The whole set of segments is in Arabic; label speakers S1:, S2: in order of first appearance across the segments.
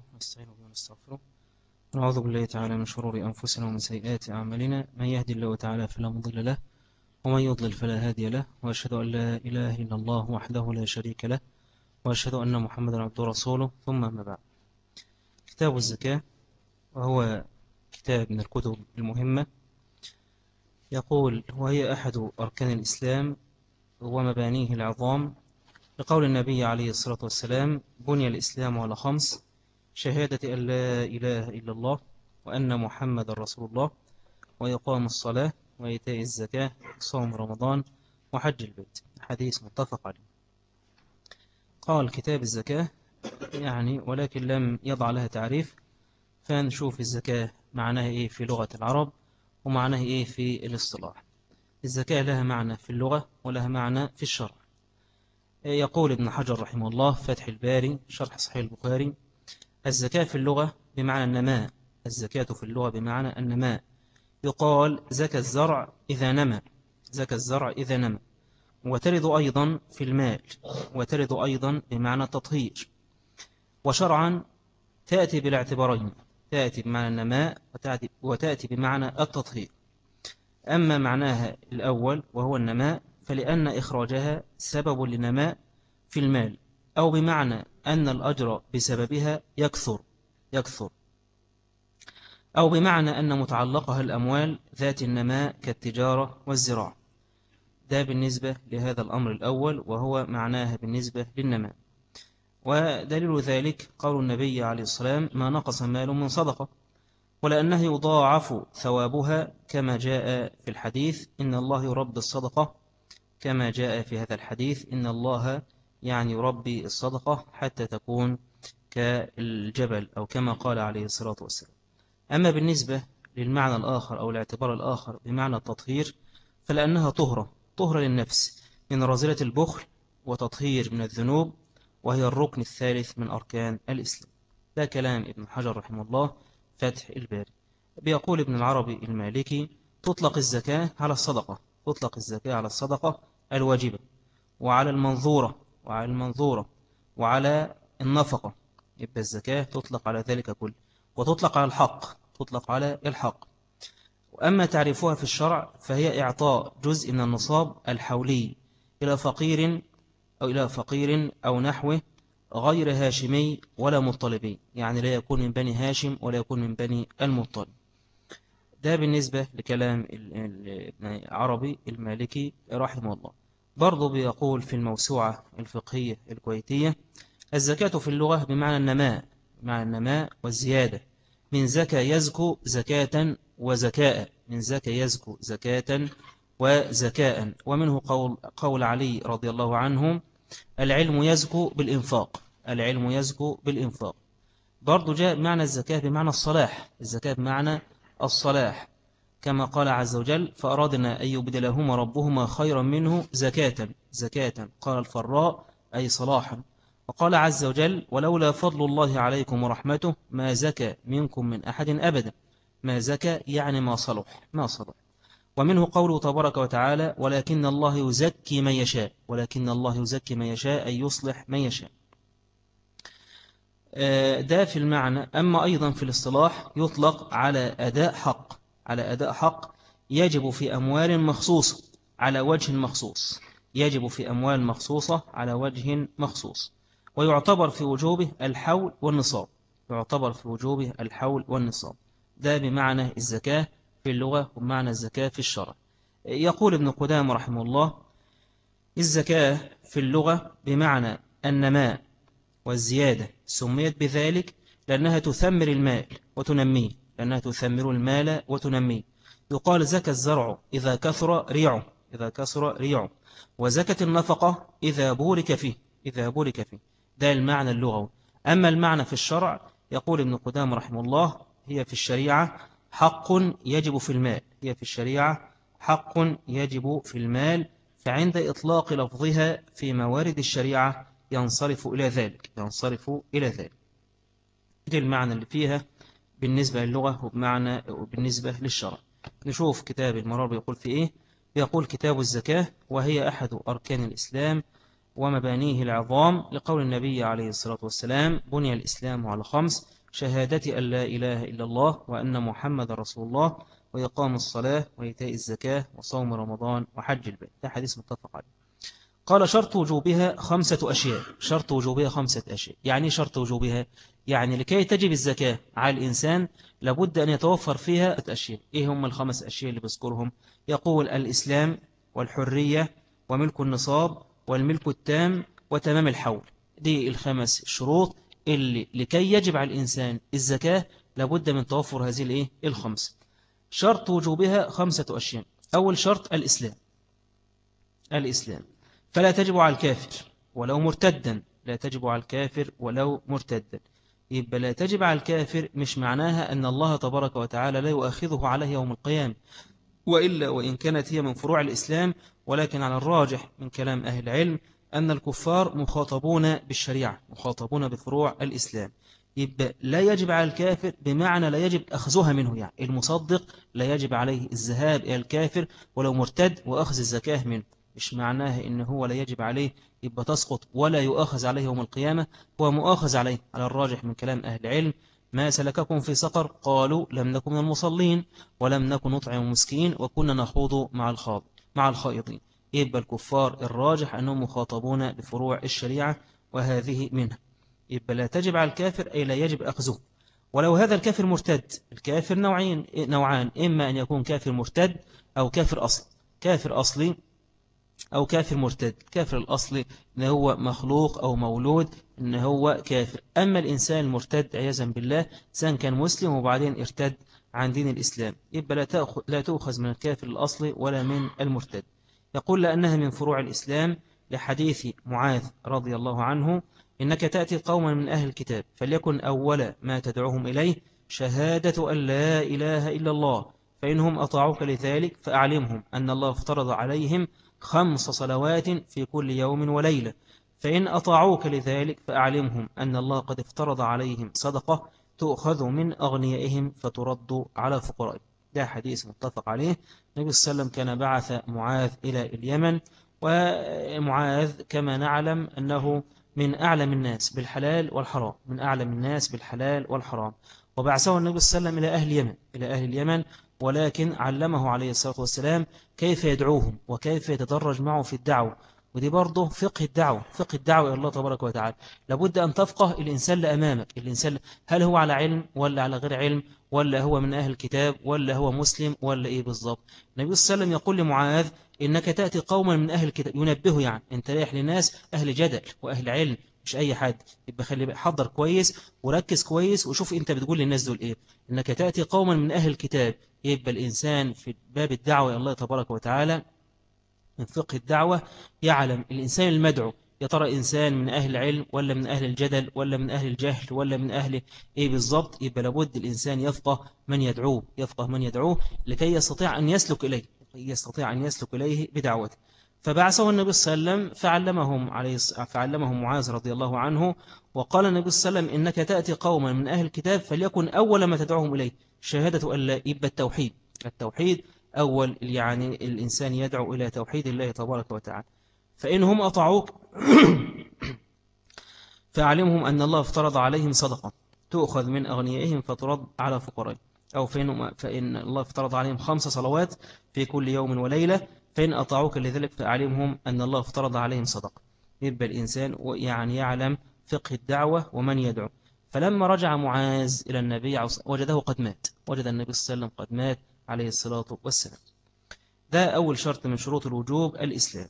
S1: نحمده ونستعين به ونستغفره ونعوذ بالله تعالى من شرور أنفسنا ومن سيئات أعمالنا. من يهدي الله تعالى فلا مضل له ومن يضلل فلا هادي له وأشهد أن لا إله إلا الله وحده لا شريك له وأشهد أن محمدا عبده ورسوله. ثم ما بعد. كتاب الزكاة وهو كتاب من الكتب المهمة. يقول وهي أحد أركان الإسلام ومبانيه العظام لقول النبي عليه الصلاة والسلام بني الإسلام على خمس شهادة أن لا إله إلا الله وأن محمد رسول الله وإقام الصلاة وإيتاء الزكاة وصوم رمضان وحج البيت. حديث متفق عليه. قال كتاب الزكاة يعني ولكن لم يضع لها تعريف فنشوف الزكاة معناها إيه في لغة العرب ومعناها إيه في الاصطلاح. الزكاة لها معنى في اللغة ولها معنى في الشرع. يقول ابن حجر رحمه الله فتح الباري شرح صحيح البخاري الزكاة في اللغة بمعنى النماء. الزكاة في اللغة بمعنى النماء. يقال زكى الزرع إذا نمى. زكى الزرع إذا نمى. وترد أيضا في المال. وترد أيضا بمعنى التطهير. وشرعا تأتي بالاعتبارين. تأتي بمعنى النماء وتأتي, بمعنى التطهير. أما معناها الأول وهو النماء فلأن إخراجها سبب لنماء في المال أو بمعنى أن الأجر بسببها يكثر يكثر. أو بمعنى أن متعلقها الأموال ذات النماء كالتجارة والزراعة. ده بالنسبة لهذا الأمر الأول وهو معناها بالنسبة للنماء. ودليل ذلك قول النبي عليه السلام ما نقص مال من صدقة. ولأنه يضاعف ثوابها كما جاء في الحديث إن الله يرب الصدقة. كما جاء في هذا الحديث إن الله يعني يربي الصدقة حتى تكون كالجبل أو كما قال عليه الصلاة والسلام. أما بالنسبة للمعنى الآخر أو الاعتبار الآخر بمعنى التطهير فلأنها طهرة طهرة للنفس من رزلة البخل وتطهير من الذنوب وهي الركن الثالث من أركان الإسلام. ده كلام ابن حجر رحمه الله فتح الباري. بيقول ابن العربي المالكي تطلق الزكاة على الصدقة تطلق الزكاة على الصدقة الواجبة وعلى المنظورة وعلى المنظورة وعلى النفقة. يبقى الزكاة تطلق على ذلك كله وتطلق على الحق تطلق على الحق. وأما تعريفها في الشرع فهي إعطاء جزء من النصاب الحولي إلى فقير أو إلى فقير أو نحوه غير هاشمي ولا مطلبي يعني لا يكون من بني هاشم ولا يكون من بني المطلب. ده بالنسبة لكلام العربي المالكي رحمه الله. برضو بيقول في الموسوعة الفقهية الكويتية الزكاة في اللغة بمعنى النماء بمعنى النماء والزيادة. من زكى يزكو زكاة وزكاء من زكى يزكو زكاة وزكاء. ومنه قول, قول علي رضي الله عنه العلم يزكو بالإنفاق العلم يزكو بالإنفاق. برضو جاء معنى الزكاة بمعنى الصلاح الزكاة بمعنى الصلاح. كما قال عز وجل فأرادنا أن يبدلهما ربهما خيرا منه زكاة زكاة. قال الفراء أي صلاحا. وقال عز وجل ولولا فضل الله عليكم ورحمته ما زكى منكم من أحد أبدا. ما زكى يعني ما صلح ما صلح. ومنه قوله تبارك وتعالى ولكن الله يزكي من يشاء ولكن الله يزكي من يشاء أي يصلح من يشاء. آه، ده في المعنى. أما أيضا في الاصطلاح يطلق على أداء حق. على أداء حق يجب في أموال مخصوصة على وجه مخصوص. يجب في أموال مخصوصة على وجه مخصوص. ويعتبر في وجوبه الحول والنصاب. يعتبر في وجوبه الحول والنصاب. ده بمعنى الزكاة في اللغة ومعنى الزكاة في الشرع. يقول ابن قدام رحمه الله الزكاة في اللغة بمعنى النماء والزيادة سميت بذلك لأنها تثمر المال وتنميه. لأنها تثمر المال وتنميه يقال زكى الزرع إذا كثر ريعه. إذا كثر ريعه. وزكت النفقة إذا بورك فيه. إذا بورك فيه. ده المعنى اللغوي. أما المعنى في الشرع يقول ابن قدام رحمه الله هي في الشريعة حق يجب في المال. هي في الشريعة حق يجب في المال فعند إطلاق لفظها في موارد الشريعة ينصرف إلى ذلك. ينصرف إلى ذلك. دي المعنى اللي فيها. بالنسبة للغة وبمعنى وبالنسبة للشرع. نشوف كتاب المرار بيقول في إيه؟ يقول كتاب الزكاة وهي أحد أركان الإسلام ومبانيه العظام لقول النبي عليه الصلاة والسلام بني الإسلام على خمس شهادة أن لا إله إلا الله وأن محمد رسول الله وإقام الصلاة وإيتاء الزكاة وصوم رمضان وحج البيت. ده حديث متفق عليه. قال شرط وجوبها خمسة أشياء. شرط وجوبها خمسة أشياء. يعني شرط وجوبها؟ يعني لكي تجب الزكاة على الإنسان لابد أن يتوفر فيها أشياء. إيه هم الخمس أشياء اللي بذكرهم؟ يقول الإسلام والحرية وملك النصاب والملك التام وتمام الحول. دي الخمس شروط اللي لكي يجب على الإنسان الزكاة لابد من توفر هذه الإيه؟ الخمس. شرط وجوبها خمسة أشياء. أول شرط الإسلام. الإسلام. فلا تجب على الكافر ولو مرتدا. لا تجب على الكافر ولو مرتدا. يبقى لا تجب على الكافر مش معناها أن الله تبارك وتعالى لا يؤخذه عليه يوم القيامة وإلا وإن كانت هي من فروع الإسلام ولكن على الراجح من كلام أهل العلم أن الكفار مخاطبون بالشريعة مخاطبون بفروع الإسلام. يبقى لا يجب على الكافر بمعنى لا يجب أخذها منه يعني المصدق لا يجب عليه الذهاب إلى الكافر ولو مرتد وأخذ الزكاة منه. مش معناها إن هو لا يجب عليه يبقى تسقط ولا يؤخذ عليه يوم القيامة هو مؤخذ عليه على الراجح من كلام أهل العلم. ما سلككم في سقر؟ قالوا لم نكن من المصلين ولم نكن نطعم المسكين وكنا نخوض مع الخاض مع الخائضين. يبقى الكفار الراجح أنهم مخاطبون بفروع الشريعة وهذه منها. يبقى لا تجب على الكافر أي لا يجب أخذه. ولو هذا الكافر مرتد الكافر نوعين نوعان إما أن يكون كافر مرتد أو كافر أصل. كافر أصلي أو كافر مرتد. كافر الأصلي إن هو مخلوق أو مولود إن هو كافر. أما الإنسان المرتد عياذا بالله إنسان كان مسلم وبعدين ارتد عن دين الإسلام يبقى لا تأخذ, لا تؤخذ من الكافر الأصلي ولا من المرتد. يقول لأنها من فروع الإسلام لحديث معاذ رضي الله عنه إنك تأتي قوما من أهل الكتاب فليكن أول ما تدعوهم إليه شهادة أن لا إله إلا الله فإنهم أطاعوك لذلك فأعلمهم أن الله افترض عليهم خمس صلوات في كل يوم وليلة. فإن أطاعوك لذلك فأعلمهم أن الله قد افترض عليهم صدقة تؤخذ من أغنيائهم فترد على فقرائهم. ده حديث متفق عليه. النبي صلى الله عليه وسلم كان بعث معاذ إلى اليمن ومعاذ كما نعلم أنه من أعلم الناس بالحلال والحرام من أعلم الناس بالحلال والحرام. وبعثه النبي صلى الله عليه وسلم إلى أهل اليمن إلى أهل اليمن. ولكن علمه عليه الصلاة والسلام كيف يدعوهم وكيف يتدرج معه في الدعوة. ودي برضه فقه الدعوة فقه الدعوة إلى الله تبارك وتعالى. لابد أن تفقه الإنسان اللي أمامك الإنسان هل هو على علم ولا على غير علم؟ ولا هو من أهل الكتاب؟ ولا هو مسلم؟ ولا إيه بالضبط؟ النبي صلى الله عليه وسلم يقول لمعاذ إنك تأتي قوما من أهل الكتاب. ينبهه يعني أنت رايح لناس أهل جدل وأهل علم. مش أي حد. يبقى خلي حضر كويس وركز كويس وشوف أنت بتقول للناس دول إيه. إنك تأتي قوما من أهل الكتاب. يبقى الإنسان في باب الدعوة الله تبارك وتعالى. من فقه الدعوة يعلم الإنسان المدعو. يا ترى إنسان من أهل العلم ولا من أهل الجدل ولا من أهل الجهل ولا من أهل إيه بالضبط؟ يبقى لابد الإنسان يفقه من يدعوه يفقه من يدعوه لكي يستطيع أن يسلك إليه يستطيع أن يسلك إليه بدعوته. فبعثه النبي صلى الله عليه وسلم فعلمهم, عليه فعلمهم معاذ رضي الله عنه وقال النبي صلى الله عليه وسلم إنك تأتي قوما من أهل الكتاب فليكن أول ما تدعوهم إليه. شهادة أن لا يبقى التوحيد. التوحيد أول يعني الإنسان يدعو إلى توحيد الله تبارك وتعالى. فإنهم أطعوك فأعلمهم أن الله افترض عليهم صدقة. تؤخذ من أغنيائهم فترد على فقرائهم. أو فإن, فإن الله افترض عليهم خمس صلوات في كل يوم وليلة. فإن أطاعوك لذلك فأعلمهم أن الله افترض عليهم صدقة يبقى الإنسان يعني يعلم فقه الدعوة ومن يدعو. فلما رجع معاذ إلى النبي وجده قد مات. وجد النبي صلى الله عليه وسلم قد مات عليه الصلاة والسلام. ده أول شرط من شروط الوجوب الإسلام.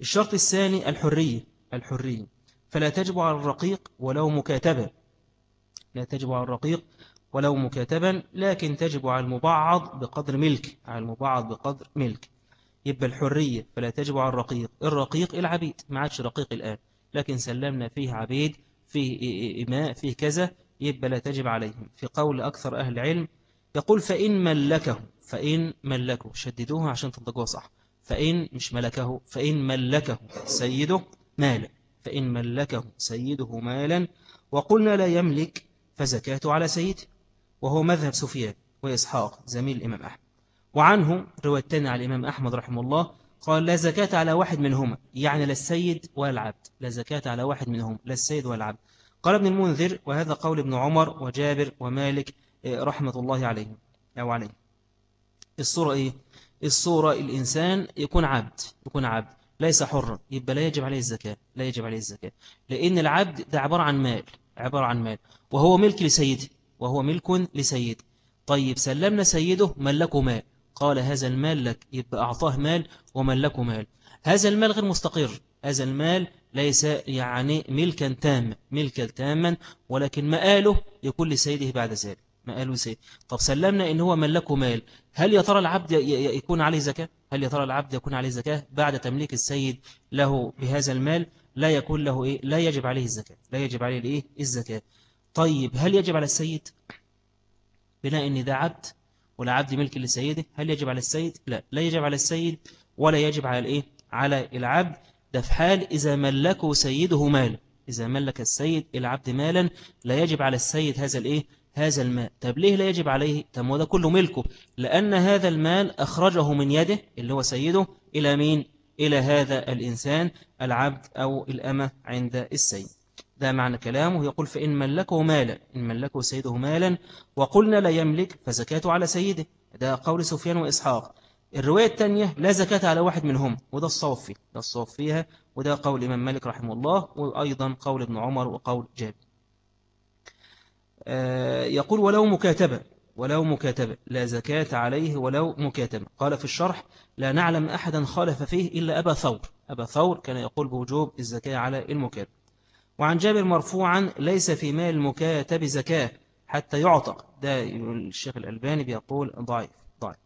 S1: الشرط الثاني الحرية. الحرية. فلا تجب على الرقيق ولو مكاتبة لا تجب على الرقيق ولو مكاتبا لكن تجب على المبعض بقدر ملك. على المبعض بقدر ملك. يبقى الحرية فلا تجب على الرقيق. الرقيق العبيد ما عادش رقيق الآن. لكن سلمنا فيه عبيد فيه إماء فيه كذا يبقى لا تجب عليهم. في قول أكثر أهل العلم يقول فإن ملكه فإن ملكه. شددوها عشان تنطقوها صح. فإن مش ملكه فإن ملكه سيده مالا. فإن ملكه سيده مالا. وقلنا لا يملك فزكاته على سيده. وهو مذهب سفيان وإسحاق زميل الإمام أحمد. وعنه روايتنا على الإمام أحمد رحمه الله قال لا زكاة على واحد منهما يعني لا السيد ولا العبد. لا زكاة على واحد منهم لا السيد ولا العبد. قال ابن المنذر وهذا قول ابن عمر وجابر ومالك إيه، رحمة الله عليهم أو عليه. الصورة إيه؟ الصورة الإنسان يكون عبد يكون عبد ليس حرا يبقى لا يجب عليه الزكاة لا يجب عليه الزكاة. لأن العبد ده عبارة عن مال عبارة عن مال. وهو ملك لسيده وهو ملك لسيده طيب سلمنا سيده ملكه مال. قال هذا المال لك يبقى أعطاه مال وملكه مال. هذا المال غير مستقر. هذا المال ليس يعني ملكا تاما ملكا تاما ولكن مآله يكون لسيده بعد ذلك. مآله سيد طب سلمنا إن هو ملكه مال. هل يا ترى العبد يكون عليه زكاة؟ هل يا ترى العبد يكون عليه زكاة بعد تمليك السيد له بهذا المال؟ لا يكون له إيه؟ لا يجب عليه الزكاة. لا يجب عليه الإيه الزكاة. طيب هل يجب على السيد بناء إن ده عبد ولا عبد ملك لسيده هل يجب على السيد؟ لا لا يجب على السيد ولا يجب على الإيه؟ على العبد ده في حال إذا ملكه سيده مال إذا ملك السيد العبد مالا لا يجب على السيد هذا الإيه؟ هذا المال. طب ليه لا يجب عليه؟ طب ده كله ملكه. لأن هذا المال أخرجه من يده اللي هو سيده إلى مين؟ إلى هذا الإنسان العبد أو الأمة عند السيد. ده معنى كلامه. يقول فإن ملكه مالا إن ملكه سيده مالا وقلنا لا يملك فزكاته على سيده. ده قول سفيان وإسحاق. الرواية الثانية لا زكاة على واحد منهم وده الصوف فيه ده الصوف فيها وده قول إمام مالك رحمه الله وأيضا قول ابن عمر وقول جابر. آه، يقول ولو مكاتبة ولو مكاتبة لا زكاة عليه ولو مكاتبة. قال في الشرح لا نعلم أحدا خالف فيه إلا أبا ثور. أبا ثور كان يقول بوجوب الزكاة على المكاتب وعن جابر مرفوعا ليس في مال المكاتب زكاة حتى يعتق. ده الشيخ الألباني بيقول ضعيف ضعيف.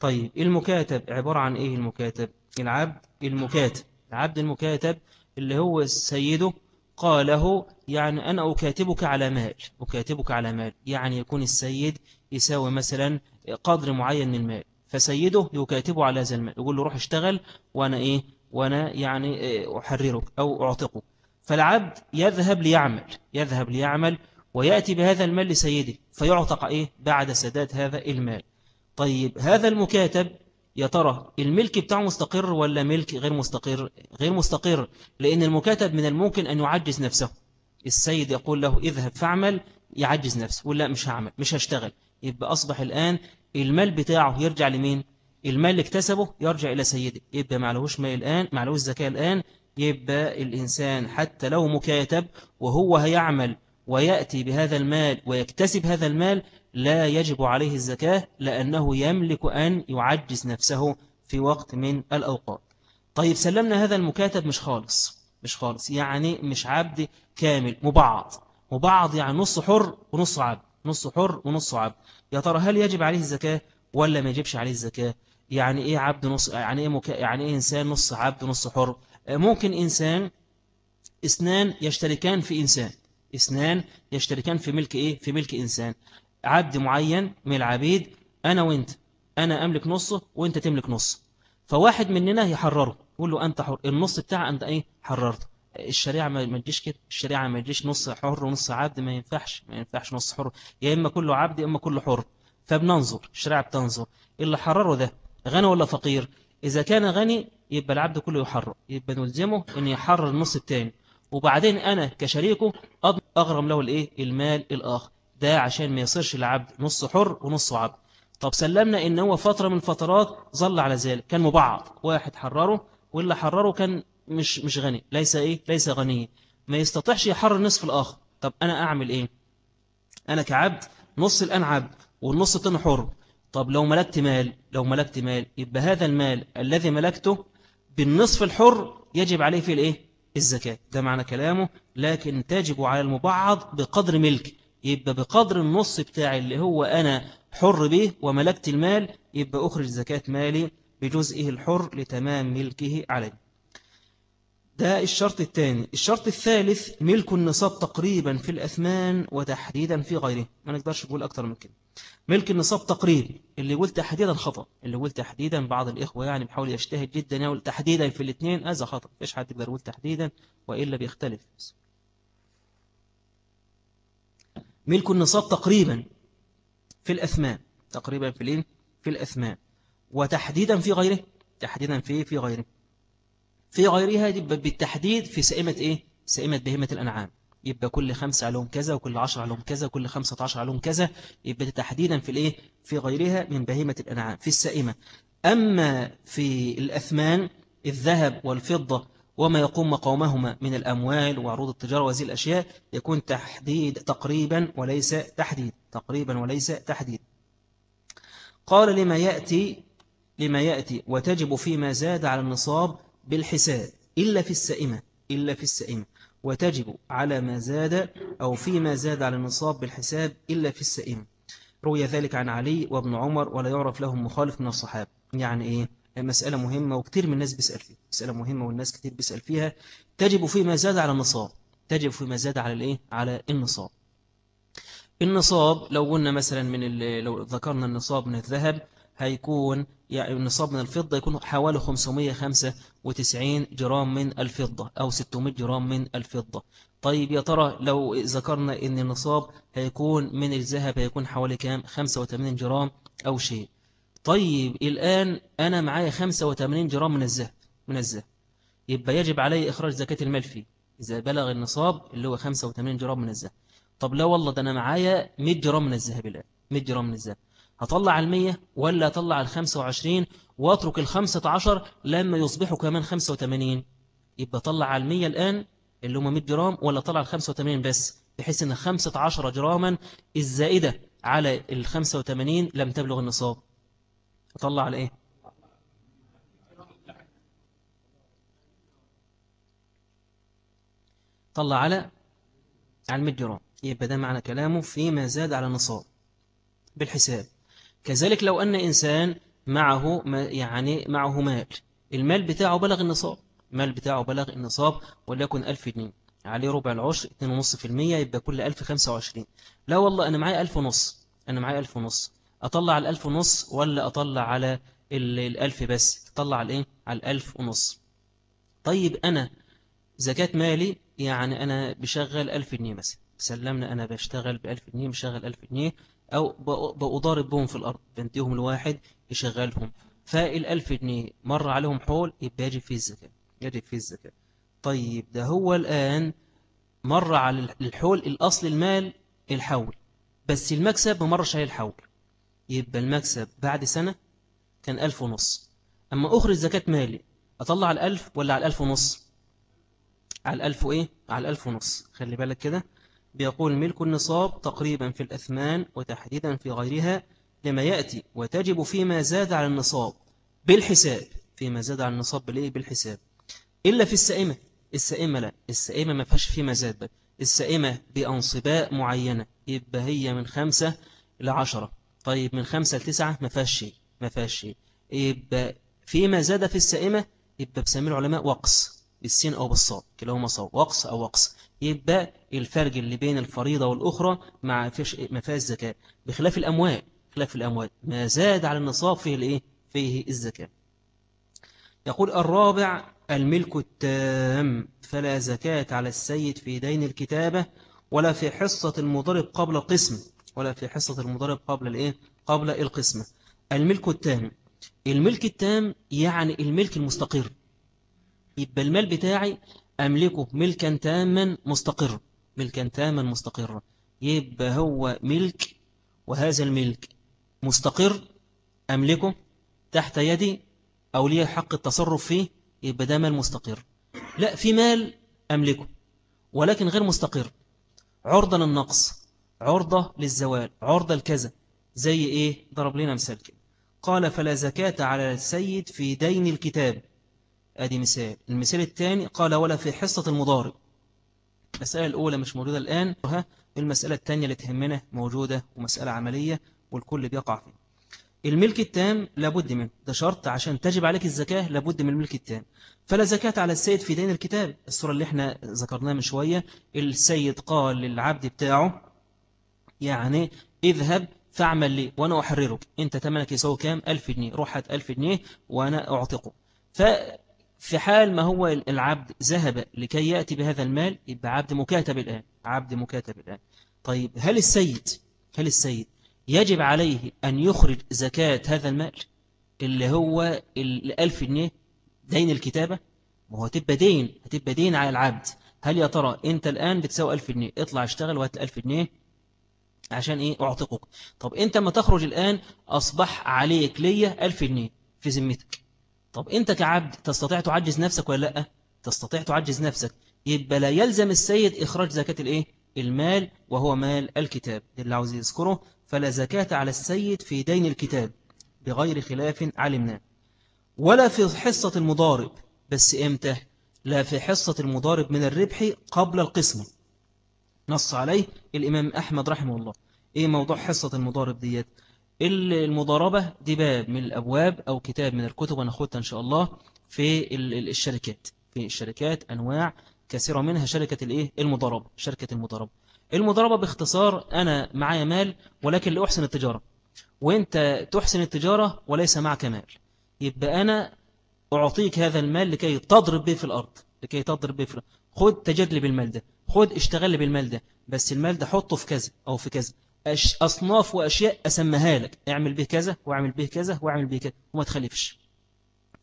S1: طيب المكاتب عبارة عن إيه المكاتب؟ العبد المكاتب العبد المكاتب اللي هو سيده قاله يعني أنا أكاتبك على مال أكاتبك على مال. يعني يكون السيد يساوي مثلا قدر معين من المال. فسيده يكاتبه على هذا المال يقول له روح اشتغل وأنا إيه؟ وأنا يعني أحررك أو أعتقك. فالعبد يذهب ليعمل يذهب ليعمل ويأتي بهذا المال لسيده فيعتق إيه؟ بعد سداد هذا المال. طيب هذا المكاتب يا ترى الملك بتاعه مستقر ولا ملك غير مستقر؟ غير مستقر لأن المكاتب من الممكن أن يعجز نفسه. السيد يقول له اذهب فاعمل يعجز نفسه. ولا مش هعمل مش هشتغل. يبقى أصبح الآن المال بتاعه يرجع لمين؟ المال اللي اكتسبه يرجع إلى سيده. يبقى معلهوش مال الآن معلهوش زكاة الآن يبقى الإنسان حتى لو مكاتب وهو هيعمل ويأتي بهذا المال ويكتسب هذا المال لا يجب عليه الزكاة لأنه يملك أن يعجز نفسه في وقت من الأوقات. طيب سلمنا هذا المكاتب مش خالص مش خالص يعني مش عبد كامل مبعض. مبعض يعني نص حر ونص عبد نص حر ونص عبد. يا ترى هل يجب عليه الزكاة ولا ما يجبش عليه الزكاة؟ يعني إيه عبد نص يعني إيه مكا... يعني إيه إنسان نص عبد نص حر؟ ممكن إنسان اثنان يشتركان في إنسان. اثنان يشتركان في ملك إيه؟ في ملك إنسان. عبد معين من العبيد أنا وإنت. أنا أملك نصه وإنت تملك نص. فواحد مننا يحرره يقول له أنت حر النص بتاع أنت إيه؟ حررته. الشريعة ما تجيش كده الشريعة ما تجيش نص حر ونص عبد ما ينفعش ما ينفعش نص حر. يا إما كله عبد يا إما كله حر. فبننظر الشريعة بتنظر. اللي حرره ده غني ولا فقير؟ إذا كان غني يبقى العبد كله يحرر يبقى نلزمه أن يحرر النص التاني. وبعدين أنا كشريكه أغرم له الإيه؟ المال الآخر. ده عشان ما يصيرش العبد نص حر ونص عبد. طب سلمنا إن هو فترة من الفترات ظل على ذلك. كان مبعض. واحد حرره واللي حرره كان مش مش غني. ليس إيه؟ ليس غني. ما يستطيعش يحرر نصف الآخر. طب أنا أعمل إيه؟ أنا كعبد نص الآن عبد والنص التاني حر. طب لو ملكت مال لو ملكت مال يبقى هذا المال الذي ملكته بالنصف الحر يجب عليه في الإيه؟ الزكاة. ده معنى كلامه. لكن تجب على المبعض بقدر ملك. يبقى بقدر النص بتاعي اللي هو أنا حر به وملكت المال يبقى أخرج زكاة مالي بجزئه الحر لتمام ملكه عليه. ده الشرط الثاني. الشرط الثالث ملك النصاب تقريبا في الأثمان وتحديدا في غيره. ما نقدرش نقول أكتر من كده. ملك النصاب تقريبا. اللي يقول تحديدا خطأ. اللي يقول تحديدا بعض الإخوة يعني بحاول يجتهد جدا يقول تحديدا في الإثنين هذا خطأ. فيش حد يقدر يقول تحديدا وإلا بيختلف. ملك النصاب تقريبا في الأثمان. تقريبا في الإيه؟ في الأثمان. وتحديدا في غيره؟ تحديدا في في غيره. في غيرها يبقى بالتحديد في سائمة إيه؟ سائمة بهيمة الأنعام. يبقى كل خمسة علوم كذا وكل عشر علوم كذا وكل خمسة عشر علوم كذا. يبقى تحديدا في الإيه؟ في غيرها من بهيمة الأنعام في السائمة. أما في الأثمان الذهب والفضة وما يقوم مقامهما من الأموال وعروض التجارة وهذه الأشياء يكون تحديد تقريبا وليس تحديد تقريبا وليس تحديد. قال لما يأتي لما يأتي وتجب فيما زاد على النصاب بالحساب إلا في السائمة إلا في السائمة. وتجب على ما زاد أو فيما زاد على النصاب بالحساب إلا في السائمة. روي ذلك عن علي وابن عمر ولا يعرف لهم مخالف من الصحابة. يعني إيه؟ مسألة مهمة وكثير من الناس بيسأل فيها. مسألة مهمة والناس كثير بيسأل فيها. تجب فيما زاد على النصاب. تجب فيما زاد على الإيه؟ على النصاب. النصاب لو قلنا مثلا من لو ذكرنا النصاب من الذهب هيكون يعني النصاب من الفضة يكون حوالي 595 جرام من الفضة أو 600 جرام من الفضة. طيب يا ترى لو ذكرنا إن النصاب هيكون من الذهب هيكون حوالي كام؟ 85 جرام أو شيء. طيب الآن أنا معايا 85 جرام من الذهب من الذهب. يبقى يجب علي إخراج زكاة المال فيه. إذا بلغ النصاب اللي هو 85 جرام من الذهب. طب لا والله ده أنا معايا 100 جرام من الذهب الآن 100 جرام من الذهب. هطلع المية ولا أطلع الخمسة وعشرين وأترك الخمسة عشر لما يصبحوا كمان خمسة وثمانين يبقى طلع المية الآن اللي هم 100 جرام ولا طلع الخمسة وثمانين بس بحيث أن خمسة عشر جراما الزائدة على الخمسة وثمانين لم تبلغ النصاب. أطلع على إيه طلع على على 100 جرام. يبقى ده معنى كلامه فيما زاد على النصاب. بالحساب. كذلك لو أن إنسان معه يعني معه مال المال بتاعه بلغ النصاب المال بتاعه بلغ النصاب وليكن ألف جنيه عليه ربع العشر 2.5% يبقى كل ألف خمسة وعشرين. لا والله أنا معايا ألف ونص أنا معايا ألف ونص. أطلع على الألف ونص ولا أطلع على الألف بس؟ أطلع على إيه؟ على الألف ونص. طيب أنا زكاة مالي يعني أنا بشغل ألف جنيه مثلا سلمنا أنا بشتغل بألف جنيه بشغل ألف جنيه أو بأضارب بهم في الأرض بنتيهم الواحد يشغلهم. فالألف جنيه مر عليهم حول يبقى يجب فيه الزكاة يجب فيه الزكاة. طيب ده هو الآن مر على الحول الأصل المال الحول. بس المكسب ما مرش عليه الحول. يبقى المكسب بعد سنة كان ألف ونص. أما أخرج زكاة مالي أطلع على الألف ولا على الألف ونص؟ على الألف وإيه؟ على الألف ونص. خلي بالك كده. بيقول ملك النصاب تقريبا في الأثمان وتحديدا في غيرها لما يأتي وتجب فيما زاد على النصاب بالحساب فيما زاد على النصاب بالإيه؟ بالحساب. إلا في السائمة. السائمة لا. السائمة ما فيهاش فيما زاد السائمة بأنصباء معينة. يبقى هي من خمسة لعشرة طيب من خمسة لتسعة ما فيهاش شيء. ما فيهاش شيء. يبقى فيما زاد في السائمة يبقى بسمي العلماء وقص. بالسين أو بالصاد كلاهما صواب وقص أو وقص. يبقى الفرق اللي بين الفريضة والأخرى مع فيش ما فيهاش زكاة. بخلاف الأموال خلاف الأموال. ما زاد على النصاب فيه الإيه؟ فيه الزكاة. يقول الرابع الملك التام. فلا زكاة على السيد في دين الكتابة ولا في حصة المضرب قبل القسم. ولا في حصة المضرب قبل الإيه؟ قبل القسمة. الملك التام. الملك التام يعني الملك المستقر. يبقى المال بتاعي أملكه ملكا تاما مستقر ملكا تاما مستقرا. يبقى هو ملك وهذا الملك مستقر أملكه تحت يدي أو لي حق التصرف فيه يبقى ده مال مستقر. لا في مال أملكه ولكن غير مستقر. عرضة للنقص عرضة للزوال عرضة لكذا. زي إيه؟ ضرب لنا مثال كده. قال فلا زكاة على السيد في دين الكتاب. ادي مثال. المثال الثاني قال ولا في حصة المضارب المسألة الأولى مش موجودة الآن. المسألة الثانية اللي تهمنا موجودة ومسألة عملية والكل بيقع فيه الملك التام لابد منه. ده شرط عشان تجب عليك الزكاة لابد من الملك التام. فلا زكاة على السيد في دين الكتاب. الصورة اللي إحنا ذكرناها من شوية السيد قال للعبد بتاعه يعني اذهب فاعمل لي وأنا أحررك. أنت تمنك يسوي كام؟ ألف جنيه. روح هات ألف جنيه وأنا اعتقه في حال ما هو العبد ذهب لكي يأتي بهذا المال يبقى عبد مكاتب الآن عبد مكاتب الآن. طيب هل السيد هل السيد يجب عليه أن يخرج زكاة هذا المال اللي هو الألف جنيه دين الكتابة؟ ما هو هتبقى دين هتبقى دين على العبد. هل يا ترى أنت الآن بتساوي ألف جنيه؟ اطلع اشتغل وهات الألف جنيه عشان إيه؟ اعتقك طب أنت ما تخرج الآن أصبح عليك ليا ألف جنيه في ذمتك. طب انت كعبد تستطيع تعجز نفسك ولا لا؟ تستطيع تعجز نفسك. يبقى لا يلزم السيد إخراج زكاة الإيه؟ المال وهو مال الكتاب. اللي عاوز يذكره فلا زكاة على السيد في دين الكتاب بغير خلاف علمنا. ولا في حصة المضارب بس إمتى؟ لا في حصة المضارب من الربح قبل القسم. نص عليه الإمام أحمد رحمه الله. إيه موضوع حصة المضارب ديت؟ المضاربة دي باب من الأبواب أو كتاب من الكتب وناخدها إن شاء الله في الشركات. في الشركات أنواع كثيرة منها شركة الإيه؟ المضاربة. شركة المضاربة. المضاربة باختصار أنا معايا مال ولكن لأحسن التجارة. وأنت تحسن التجارة وليس معك مال. يبقى أنا أعطيك هذا المال لكي تضرب به في الأرض. لكي تضرب به في الأرض. خد تجد لي بالمال ده. خد اشتغل بالمال ده. بس المال ده حطه في كذا أو في كذا. أصناف وأشياء أسمها لك. اعمل به كذا واعمل به كذا واعمل به كذا. وما تخلفش.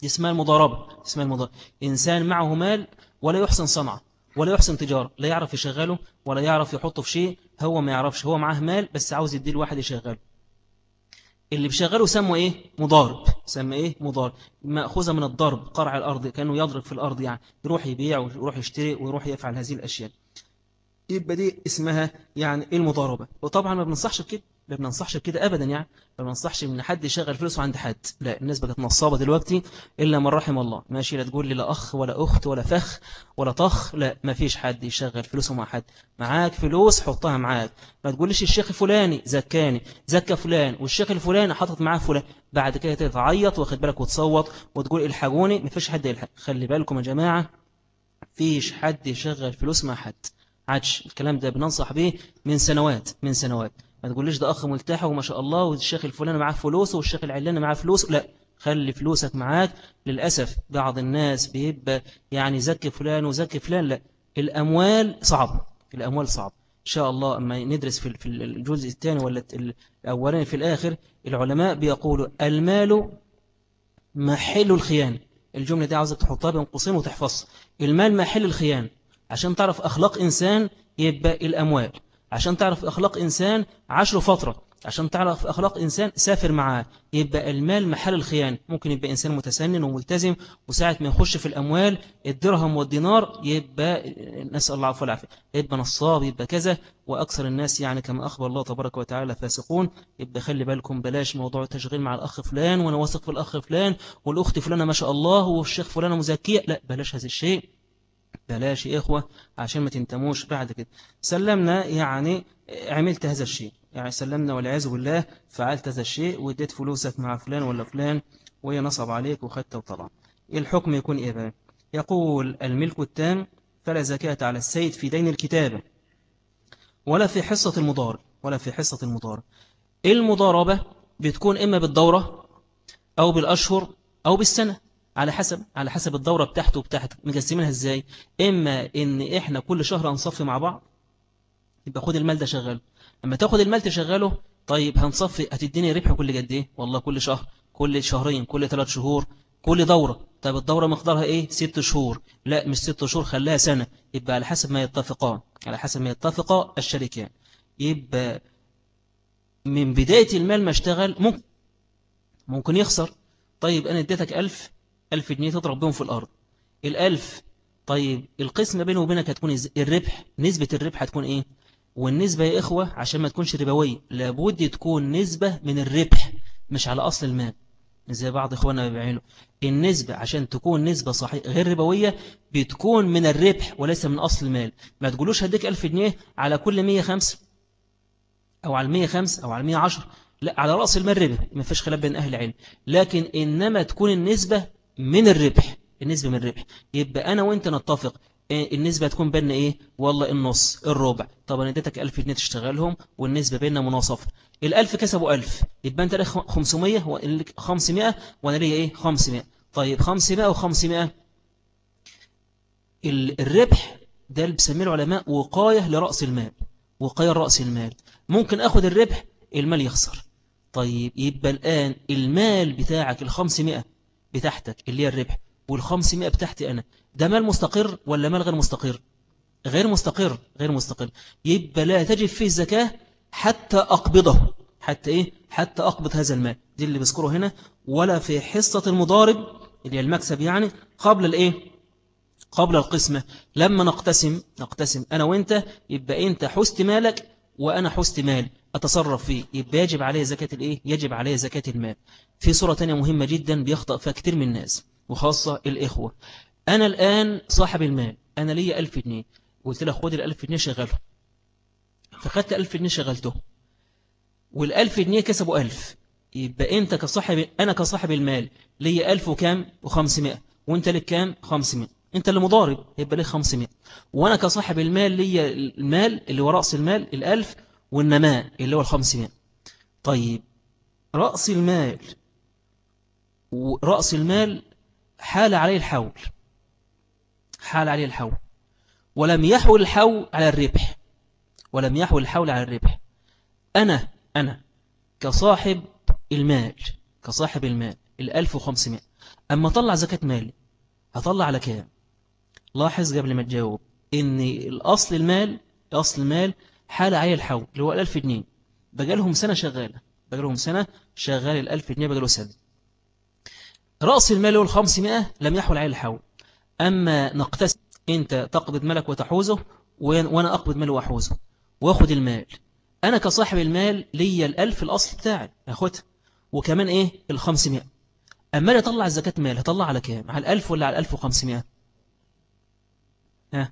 S1: اسمها المضاربة. اسمها المضاربة. إنسان معه مال ولا يحسن صنعة ولا يحسن تجارة. لا يعرف يشغله ولا يعرف يحطه في شيء. هو ما يعرفش. هو معاه مال بس عاوز يديه لواحد يشغله. اللي بيشغله سموا إيه؟ مضارب. سمى إيه؟ مضارب. مأخوذة من الضرب. قرع الأرض. كانوا يضرب في الأرض يعني. يروح يبيع ويروح يشتري ويروح يفعل هذه الأشياء. يبقى دي اسمها يعني المضاربة. وطبعا ما بننصحش بكده ما بننصحش بكده أبدا يعني. ما بننصحش من حد يشغل فلوسه عند حد. لا الناس بقت نصابة دلوقتي إلا من رحم الله. ماشي لا تقول لي لا أخ ولا أخت ولا فخ ولا طخ. لا ما فيش حد يشغل فلوسه مع حد. معاك فلوس حطها معاك. ما تقوليش الشيخ فلاني زكاني زكى فلان والشيخ الفلاني حطت معاه فلان. بعد كده تتعيط واخد بالك وتصوت وتقول إلحقوني. ما فيش حد يلحق. خلي بالكم يا جماعة فيش حد يشغل فلوس مع حد. عادش الكلام ده بننصح به من سنوات من سنوات. ما تقوليش ده أخ ملتحى وما شاء الله والشيخ الفلاني معاه فلوس والشيخ العلاني معاه فلوس. لا خلي فلوسك معاك. للأسف بعض الناس بيبقى يعني زكي فلان وزكي فلان. لا الأموال صعبة الأموال صعبة إن شاء الله أما ندرس في الجزء الثاني ولا الأولاني في الآخر العلماء بيقولوا المال محل الخيانة الجملة دي عاوزك تحطها بين قوسين وتحفظها. المال محل الخيانة عشان تعرف أخلاق إنسان يبقى الأموال. عشان تعرف أخلاق إنسان عشر فترة. عشان تعرف أخلاق إنسان سافر معاه. يبقى المال محل الخيانة. ممكن يبقى إنسان متسنن وملتزم وساعة ما يخش في الأموال الدرهم والدينار يبقى نسأل الله عفو والعافية. يبقى نصاب يبقى كذا. وأكثر الناس يعني كما أخبر الله تبارك وتعالى فاسقون. يبقى خلي بالكم بلاش موضوع التشغيل مع الأخ فلان وأنا واثق في الأخ فلان والأخت فلانة ما شاء الله والشيخ فلانة مزكية. لا بلاش هذا الشيء. بلاش يا إخوة عشان ما تنتموش بعد كده. سلمنا يعني عملت هذا الشيء. يعني سلمنا والعياذ بالله فعلت هذا الشيء واديت فلوسك مع فلان ولا فلان وهي نصب عليك وخدت وطلع الحكم يكون إيه بقى؟ يقول الملك التام فلا زكاة على السيد في دين الكتابة ولا في حصة المضارب ولا في حصة المضارب المضاربة بتكون إما بالدورة أو بالأشهر أو بالسنة. على حسب على حسب الدورة بتاعته وبتاعتك مقسمينها إزاي. إما إن إحنا كل شهر هنصفي مع بعض يبقى خد المال ده شغله. اما تاخد المال تشغله طيب هنصفي هتديني ربح كل قد إيه؟ والله كل شهر كل شهرين كل ثلاث شهور كل دورة. طيب الدورة مقدارها إيه؟ ست شهور. لا مش ست شهور خلاها سنة. يبقى على حسب ما يتفقان على حسب ما يتفقا الشركان يبقى من بداية المال ما اشتغل ممكن ممكن يخسر. طيب أنا اديتك ألف ألف جنيه تضرب بهم في الأرض. الألف طيب القسمة بينه وبينك هتكون الربح نسبة الربح هتكون إيه؟ والنسبة يا إخوة عشان ما تكونش ربوية لابد تكون نسبة من الربح مش على أصل المال. زي بعض إخواننا بيعملوا. النسبة عشان تكون نسبة صحيح غير ربوية بتكون من الربح وليس من أصل المال. ما تقولوش هديك ألف جنيه على كل مية خمس أو على المية خمس أو على المية عشر لا على رأس المال ربح ما فيش خلاف بين أهل العلم. لكن إنما تكون النسبة من الربح النسبة من الربح. يبقى أنا وإنت نتفق إيه، النسبة تكون بيننا إيه؟ والله النص الربع. طب أنا اديتك 1000 جنيه تشتغلهم والنسبة بيننا مناصفة. الألف كسبوا 1000 يبقى أنت لك 500 ولك 500 وأنا ليا إيه؟ 500 طيب 500 و500 الربح ده اللي بيسميه العلماء وقاية لرأس المال. وقاية لرأس المال. ممكن أخذ الربح المال يخسر. طيب يبقى الآن المال بتاعك الخمسمائة بتاعتك اللي هي الربح. والخمسمائة بتاعتي أنا. ده مال مستقر ولا مال غير مستقر؟ غير مستقر غير مستقر. يبقى لا تجب فيه الزكاة حتى أقبضه. حتى إيه؟ حتى أقبض هذا المال. دي اللي بذكره هنا. ولا في حصة المضارب اللي هي المكسب يعني قبل الإيه؟ قبل القسمة. لما نقتسم نقتسم أنا وإنت يبقى أنت حست مالك وأنا حست مال. أتصرف فيه. يبقى يجب عليه زكاة الإيه؟ يجب عليه زكاة المال. في صورة تانية مهمة جدا بيخطأ فيها كتير من الناس وخاصة الإخوة. أنا الآن صاحب المال أنا ليا ألف جنيه. قلت له خد الألف جنيه شغله. فخدت ألف جنيه شغلته. والألف جنيه كسبوا ألف. يبقى أنت كصاحب أنا كصاحب المال ليا ألف وكام؟ وخمسمائة. وأنت لك كام؟ خمسمائة. أنت اللي مضارب يبقى لك خمسمائة. وأنا كصاحب المال ليا المال اللي رأس المال الألف. والنماء اللي هو الخمسمائة طيب رأس المال ورأس المال حال عليه الحول حال عليه الحول. ولم يحول الحول على الربح ولم يحول الحول على الربح. أنا أنا كصاحب المال كصاحب المال الألف وخمسمائة أما طلع زكاة مالي هطلع على كام؟ لاحظ قبل ما تجاوب إن الأصل المال أصل المال حال عليه الحول اللي هو الألف جنيه. بقى لهم سنة شغالة. بقى لهم سنة شغال الألف جنيه بقى له سنة. رأس المال هو الخمسمائة لم يحول عليه الحول أما نقتسم أنت تقبض مالك وتحوزه وأنا أقبض مال وأحوزه. وأخذ المال. أنا كصاحب المال ليا الألف الأصل بتاعي أخذها وكمان إيه؟ الخمسمائة. أما أنا أطلع الزكاة مال هطلع على كام؟ على الألف ولا على الألف وخمسمائة؟ ها؟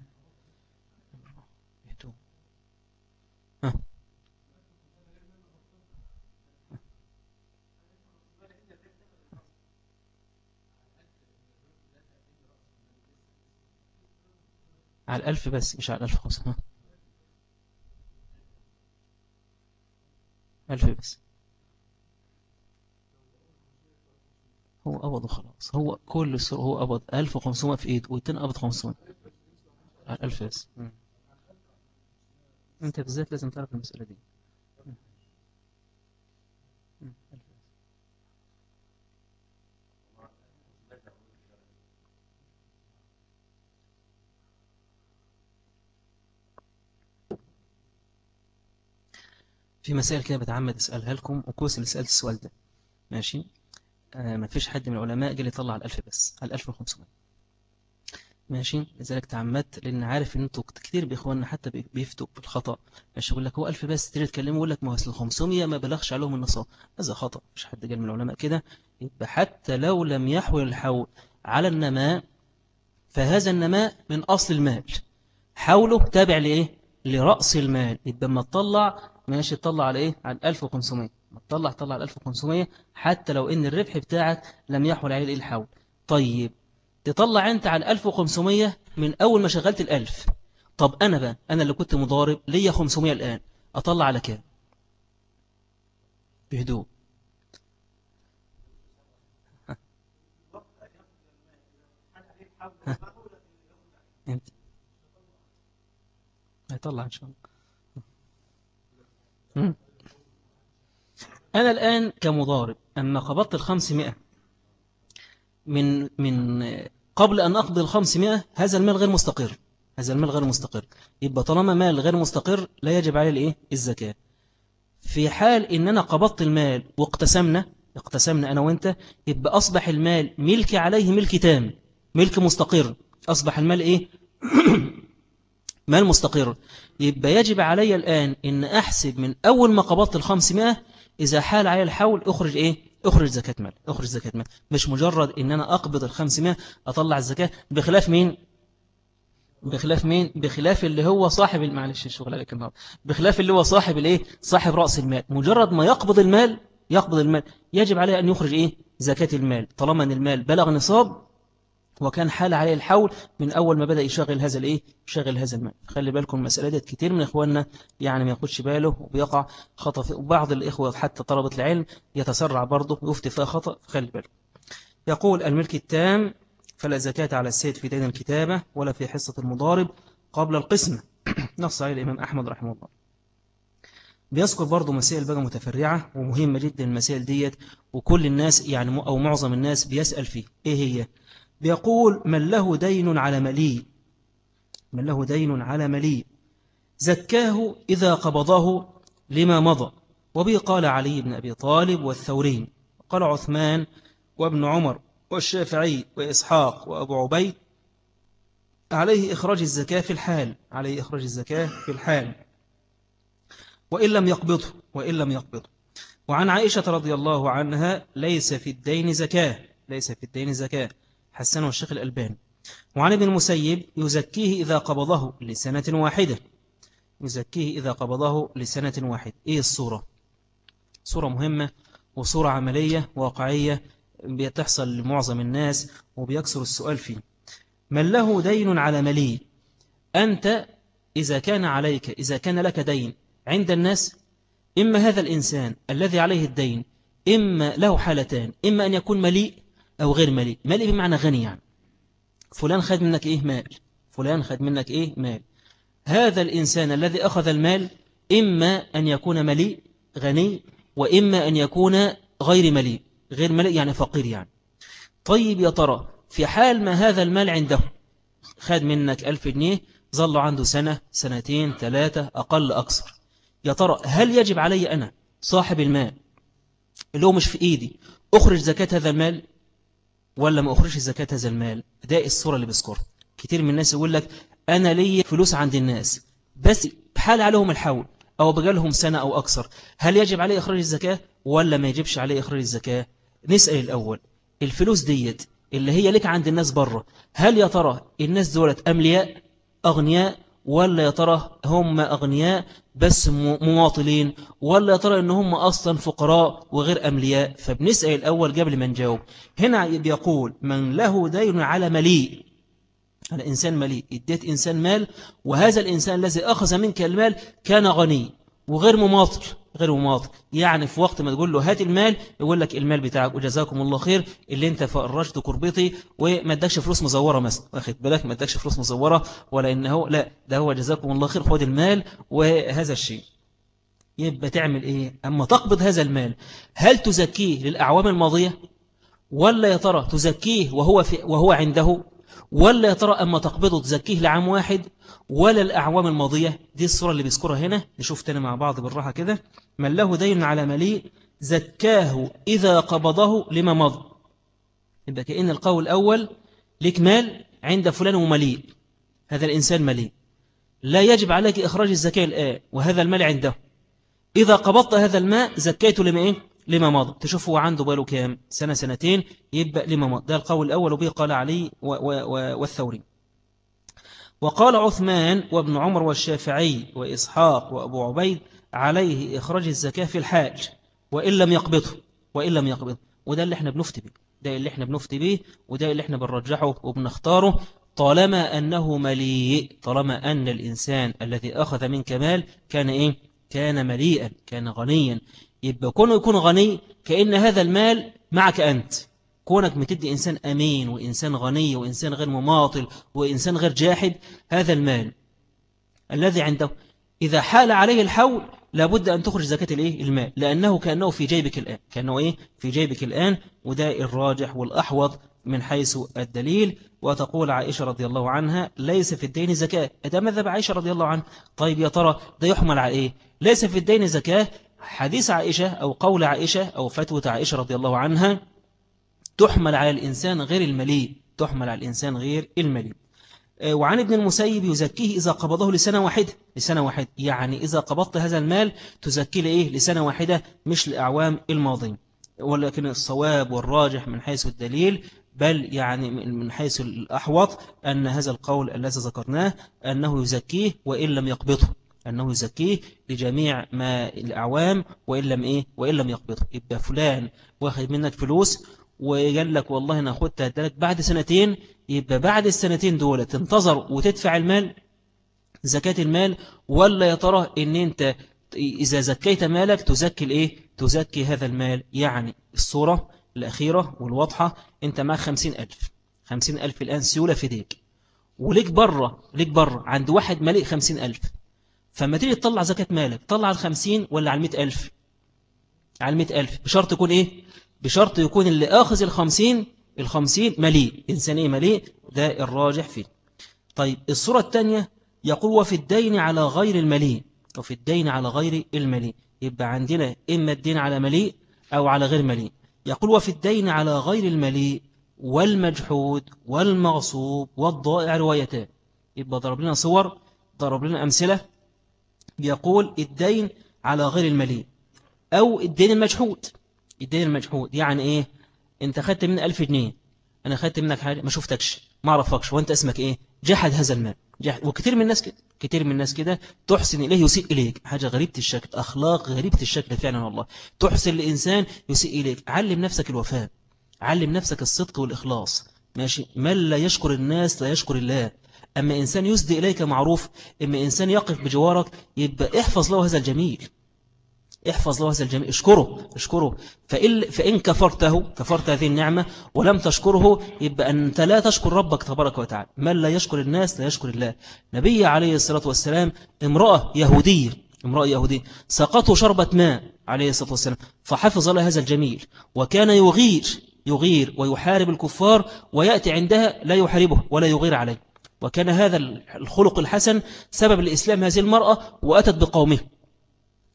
S1: على الألف بس مش على الألف خمسة ألف بس. هو قبض خلاص. هو كل السر هو قبض 1500 في إيد والتاني قبض 500 على 1000 بس. أنت بالذات لازم تعرف المسألة دي. في مسائل كده بتعمد أسألها لكم وكويس اللي سألت السؤال ده. ماشي؟ آه ما فيش حد من العلماء قال يطلع على الألف بس على الألف وخمسمائة ماشي؟ لذلك تعمدت لأن عارف إن أنتوا كتير بإخواننا حتى بيفتوا بالخطأ. ماشي؟ يقول لك هو ألف بس تريد تكلمه يقول لك ما هو أصل 500 ما بلغش عليهم النصاب. هذا خطأ مش حد قال من العلماء كده. يبقى حتى لو لم يحول الحول على النماء فهذا النماء من أصل المال. حوله تابع لإيه؟ لرأس المال. يبقى ما تطلع ماشي تطلع على إيه؟ على 1500 ما تطلع تطلع على 1500 حتى لو إن الربح بتاعك لم يحول عليه الحول طيب تطلع أنت على 1500 من أول ما شغلت الألف. طب أنا بقى أنا اللي كنت مضارب ليا 500 الآن. أطلع على كام؟ بهدوء. انت. هيطلع إن شاء الله. أنا الآن كمضارب أما قبضت الخمسمائة. من من قبل أن أقبض الخمسمائة هذا المال غير مستقر. هذا المال غير مستقر. يبقى طالما مال غير مستقر لا يجب عليه الإيه؟ الزكاة. في حال إننا قبضت المال واقتسمنا اقتسمنا أنا وإنت يبقى أصبح المال ملك عليه ملك تام ملك مستقر. أصبح المال إيه؟ مال مستقر يبقى يجب علي الآن إن أحسب من أول ما قبضت الخمسمائة إذا حال علي الحول أخرج إيه؟ أخرج زكاة مال أخرج زكاة مال. مش مجرد إن أنا أقبض الخمسمائة أطلع الزكاة بخلاف مين؟ بخلاف مين؟ بخلاف اللي هو صاحب معلش الشغل عليك النهارده بخلاف اللي هو صاحب الإيه؟ صاحب رأس المال. مجرد ما يقبض المال يقبض المال. يجب عليه أن يخرج إيه؟ زكاة المال. طالما أن المال بلغ نصاب وكان حال عليه الحول من أول ما بدأ يشغل هذا الإيه؟ يشغل هذا المال خلي بالكم المسألة دي كتير من إخواننا يعني ما ياخدش باله وبيقع خطأ وبعض الإخوة حتى طلبة العلم يتسرع برضه ويفتي فيها خطأ. خلي بالكم. يقول الملك التام فلا زكاة على السيد في دين الكتابة ولا في حصة المضارب قبل القسمة نص عليه الإمام أحمد رحمه الله. بيذكر برضو مسائل بقى متفرعة ومهمة جدا المسائل ديت وكل الناس يعني أو معظم الناس بيسأل فيه. إيه هي؟ بيقول من له دين على مليء. من له دين على مليء. زكاه إذا قبضه لما مضى. وبه قال علي بن أبي طالب والثوري. قال عثمان وابن عمر والشافعي وإسحاق وأبو عبيد. عليه إخراج الزكاة في الحال. عليه إخراج الزكاة في الحال. وإن لم يقبضه. وإن لم يقبضه. وعن عائشة رضي الله عنها ليس في الدين زكاة. ليس في الدين زكاة. حسنه الشيخ الألباني. وعن ابن المسيب يزكيه إذا قبضه لسنة واحدة. يزكيه إذا قبضه لسنة واحدة. إيه الصورة؟ صورة مهمة وصورة عملية واقعية بتحصل لمعظم الناس وبيكسر السؤال فيه. من له دين على ملي؟ أنت إذا كان عليك إذا كان لك دين عند الناس إما هذا الإنسان الذي عليه الدين إما له حالتان إما أن يكون مليء أو غير مليء مليء بمعنى غني يعني. فلان خد منك إيه؟ مال. فلان خد منك إيه؟ مال. هذا الإنسان الذي أخذ المال إما أن يكون مليء غني وإما أن يكون غير مليء غير مليء يعني فقير يعني. طيب يا ترى في حال ما هذا المال عنده خد منك ألف جنيه ظل عنده سنة سنتين ثلاثة أقل أكثر يا ترى هل يجب علي أنا صاحب المال اللي هو مش في إيدي أخرج زكاة هذا المال؟ ولا ما أخرجش زكاة هذا المال؟ ده الصورة اللي بذكرها كتير من الناس يقول لك أنا لي فلوس عند الناس بس بحال عليهم الحول أو بقالهم سنة أو أكثر. هل يجب عليه إخراج الزكاة ولا ما يجبش عليه إخراج الزكاة؟ نسأل الأول. الفلوس ديت اللي هي لك عند الناس بره هل يا ترى الناس دولت أملياء أغنياء ولا يا ترى هم أغنياء بس مواطلين ولا يا ترى إن هم أصلا فقراء وغير أملياء؟ فبنسأل الأول قبل ما نجاوب. هنا بيقول من له دين على مليء. على إنسان مليء. إديت إنسان مال وهذا الإنسان الذي أخذ منك المال كان غني وغير مماطل غير مماطل يعني في وقت ما تقول له هات المال يقول لك المال بتاعك وجزاكم الله خير اللي انت فرجت كربتي وما ادكش فلوس مزورة مثلا. واخد بالك ما ادكش فلوس مزورة ولا انه لا ده هو جزاكم الله خير خد المال وهذا الشيء. يبقى تعمل إيه؟ أما تقبض هذا المال هل تزكيه للأعوام الماضية؟ ولا يا ترى تزكيه وهو, في وهو عنده؟ ولا يا ترى أما تقبضه تزكيه لعام واحد ولا الأعوام الماضية. دي الصورة اللي بيذكرها هنا. نشوف تاني مع بعض بالراحة كده. من له دين على مليء زكاه إذا قبضه لما مضى. يبقى كأن القول الأول لك مال عند فلان ومليء. هذا الإنسان مليء. لا يجب عليك إخراج الزكاة الآن وهذا المال عنده. إذا قبضت هذا الماء زكيته لما إيه؟ لما مضى. تشوف هو عنده باله كام؟ سنة سنتين يبقى لما مضى. ده القول الأول وبه قال علي والثوري. وقال عثمان وابن عمر والشافعي وإسحاق وأبو عبيد عليه إخراج الزكاة في الحاج وإن لم يقبضه وإن لم يقبضه. وده اللي إحنا بنفتي به. ده اللي إحنا بنفتي به وده اللي إحنا بنرجحه وبنختاره. طالما أنه مليء طالما أن الإنسان الذي أخذ من كمال كان إيه؟ كان مليئا كان غنيا. يبقى كونه يكون غني كأن هذا المال معك أنت. كونك متدي إنسان أمين وإنسان غني وإنسان غير مماطل وإنسان غير جاحد هذا المال الذي عنده. إذا حال عليه الحول لابد أن تخرج زكاة الإيه؟ المال. لأنه كأنه في جيبك الآن. كأنه إيه؟ في جيبك الآن وده الراجح والأحوط من حيث الدليل. وتقول عائشة رضي الله عنها ليس في الدين زكاة. ده مذهب عائشة رضي الله عنها طيب يا ترى ده يحمل على إيه؟ ليس في الدين زكاة حديث عائشة أو قول عائشة أو فتوة عائشة رضي الله عنها تحمل على الإنسان غير المليء تحمل على الإنسان غير المليء. آه، وعن ابن المسيب يزكيه إذا قبضه لسنة واحدة. لسنة واحدة يعني إذا قبضت هذا المال تزكيه لإيه؟ لسنة واحدة مش لأعوام الماضين ولكن الصواب والراجح من حيث الدليل بل يعني من حيث الأحوط أن هذا القول الذي ذكرناه أنه يزكيه وإن لم يقبضه. أنه يزكيه لجميع ما الأعوام وإن لم إيه؟ وإن لم يقبضه يبقى فلان واخد منك فلوس وقال لك والله أنا أخدتها لك بعد سنتين يبقى بعد السنتين دول تنتظر وتدفع المال زكاة المال ولا يا ترى إن أنت إذا زكيت مالك تزكي الإيه؟ تزكي هذا المال. يعني الصورة الأخيرة والواضحة أنت معك خمسين ألف. خمسين ألف الآن سيولة في ديك وليك برة ليك برة عند واحد مليء خمسين ألف. فما تيجي تطلع زكاة مالك طلع الخمسين ولا على المئة ألف؟ على المئة ألف. بشرط يكون إيه؟ بشرط يكون اللي آخذ الخمسين الخمسين مليء. إنسانية مليء؟ ده الراجح فيه. طيب الصورة الثانية يقول وفي الدين على غير المليء. وفي الدين على غير المليء. يبقى عندنا إما الدين على مليء أو على غير مليء. يقول وفي الدين على غير المليء والمجحود والمغصوب والضائع روايتان. يبقى ضرب لنا صور ضرب لنا أمثلة. يقول الدين على غير المليء أو الدين المجحود. الدين المجحود يعني إيه؟ أنت خدت من ألف جنيه أنا خدت منك حاجة ما شفتكش ما عرفكش وأنت اسمك إيه؟ جحد هذا المال. جحد. وكثير من الناس كده كثير من الناس كده تحسن إليه يسيء إليك. حاجة غريبة الشكل أخلاق غريبة الشكل فعلا والله. تحسن لإنسان يسيء إليك. علم نفسك الوفاء علم نفسك الصدق والإخلاص. ماشي؟ من لا يشكر الناس لا يشكر الله. أما إنسان يسدي إليك معروف أما إنسان يقف بجوارك يبقى احفظ له هذا الجميل. احفظ له هذا الجميل. اشكره اشكره. فإن, فإن كفرته كفرت هذه النعمة ولم تشكره يبقى أنت لا تشكر ربك تبارك وتعالى. من لا يشكر الناس لا يشكر الله. نبي عليه الصلاة والسلام امرأة يهودية امرأة يهودية سقطه شربة ماء عليه الصلاة والسلام فحفظ لها هذا الجميل. وكان يغير يغير ويحارب الكفار ويأتي عندها لا يحاربه ولا يغير عليه. وكان هذا الخلق الحسن سبب الإسلام هذه المرأة وأتت بقومه.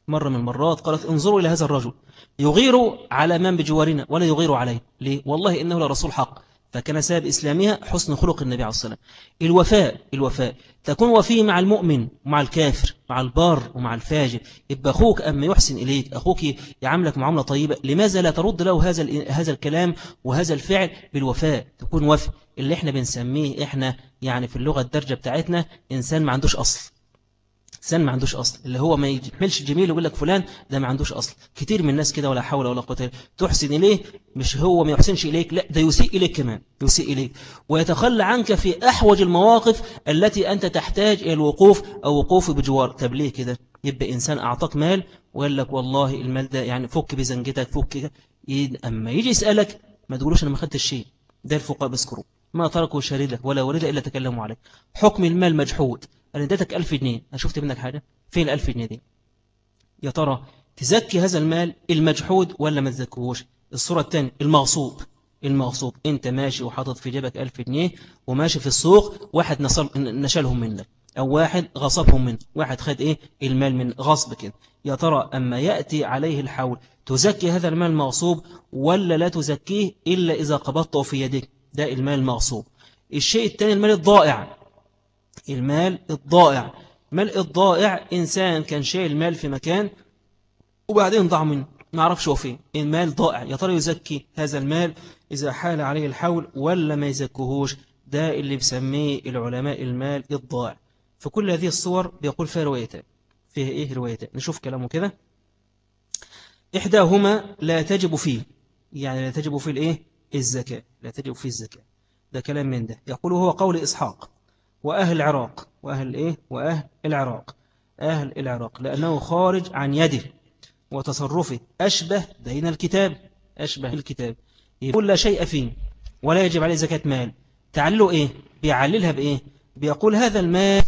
S1: مرة من المرات قالت انظروا إلى هذا الرجل يغير على من بجوارنا ولا يغير عليه. ليه؟ والله إنه لرسول حق. فكان سبب إسلامها حسن خلق النبي عليه الصلاة الوفاء الوفاء. تكون وفيه مع المؤمن ومع الكافر مع البار ومع الفاجر. يبقى أخوك أما يحسن إليك أخوك يعاملك معاملة طيبة لماذا لا ترد له هذا هذا الكلام وهذا الفعل بالوفاء؟ تكون وفي اللي إحنا بنسميه إحنا يعني في اللغة الدرجة بتاعتنا إنسان ما عندوش أصل. إنسان ما عندوش أصل. اللي هو ما يجملش جميل ويقول لك فلان ده ما عندوش أصل. كتير من الناس كده ولا حول ولا قوة تحسن إليه مش هو ما يحسنش إليك لا ده يسيء إليك كمان يسيء إليك. ويتخلى عنك في أحوج المواقف التي أنت تحتاج إلى الوقوف أو وقوف بجوار. طب ليه كده؟ يبقى إنسان أعطاك مال وقال لك والله المال ده يعني فك بزنجتك فك أما يجي يسألك ما تقولوش أنا ما خدتش شيء. ده الفقهاء بيذكروا. ما تركوا شريدة ولا وريدة إلا تكلموا عليه. حكم المال مجحود. أنا اديتك ألف جنيه. أنا شفت منك حاجة. فين الألف جنيه دي؟ يا ترى تزكي هذا المال المجحود ولا ما تزكوهوش الصورة الثانية المغصوب. المغصوب. أنت ماشي وحاطط في جيبك ألف جنيه وماشي في السوق واحد نصل نشلهم منك. أو واحد غصبهم منك. واحد خد إيه؟ المال من غصب كده يا ترى أما يأتي عليه الحول تزكي هذا المال المغصوب ولا لا تزكيه إلا إذا قبضته في يدك؟ ده المال المغصوب الشيء الثاني المال الضائع. المال الضائع. مال الضائع إنسان كان شايل المال في مكان وبعدين ضاع منه. ما عرفش هو فين. المال ضائع. يا ترى يزكي هذا المال؟ إذا حال عليه الحول ولا ما يزكوهوش ده اللي بسميه العلماء المال الضائع. فكل هذه الصور بيقول فيها روايتان. فيها إيه روايتان؟ نشوف كلامه كده. إحداهما لا تجب فيه. يعني لا تجب فيه الإيه؟ الزكاة. لا تجب فيه الزكاة. ده كلام من ده. يقول هو قول إسحاق. وأهل العراق وأهل إيه؟ وأهل العراق أهل العراق لأنه خارج عن يده وتصرفه أشبه بين الكتاب أشبه الكتاب. يقول لا شيء فيه ولا يجب عليه زكاة مال. تعلله إيه؟ بيعللها بإيه؟ بيقول هذا المال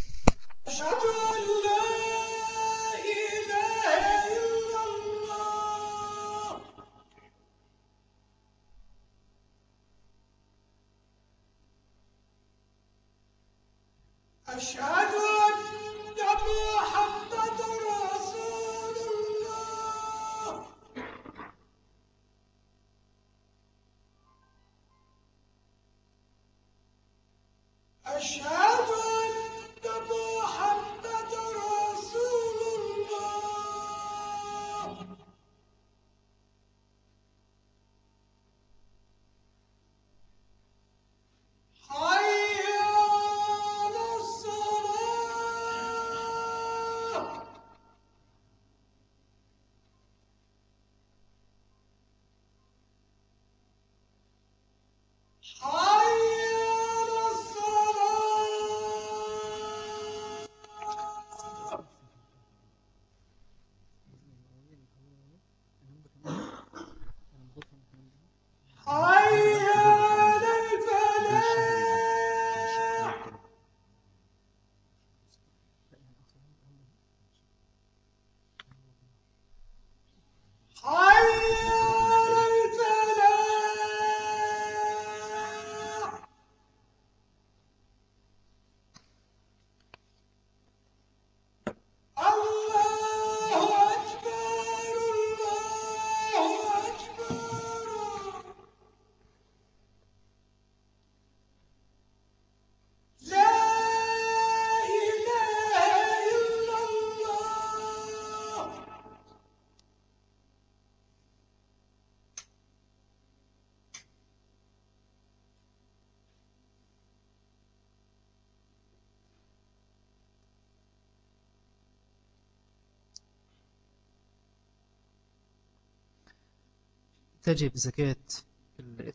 S1: تجب زكاة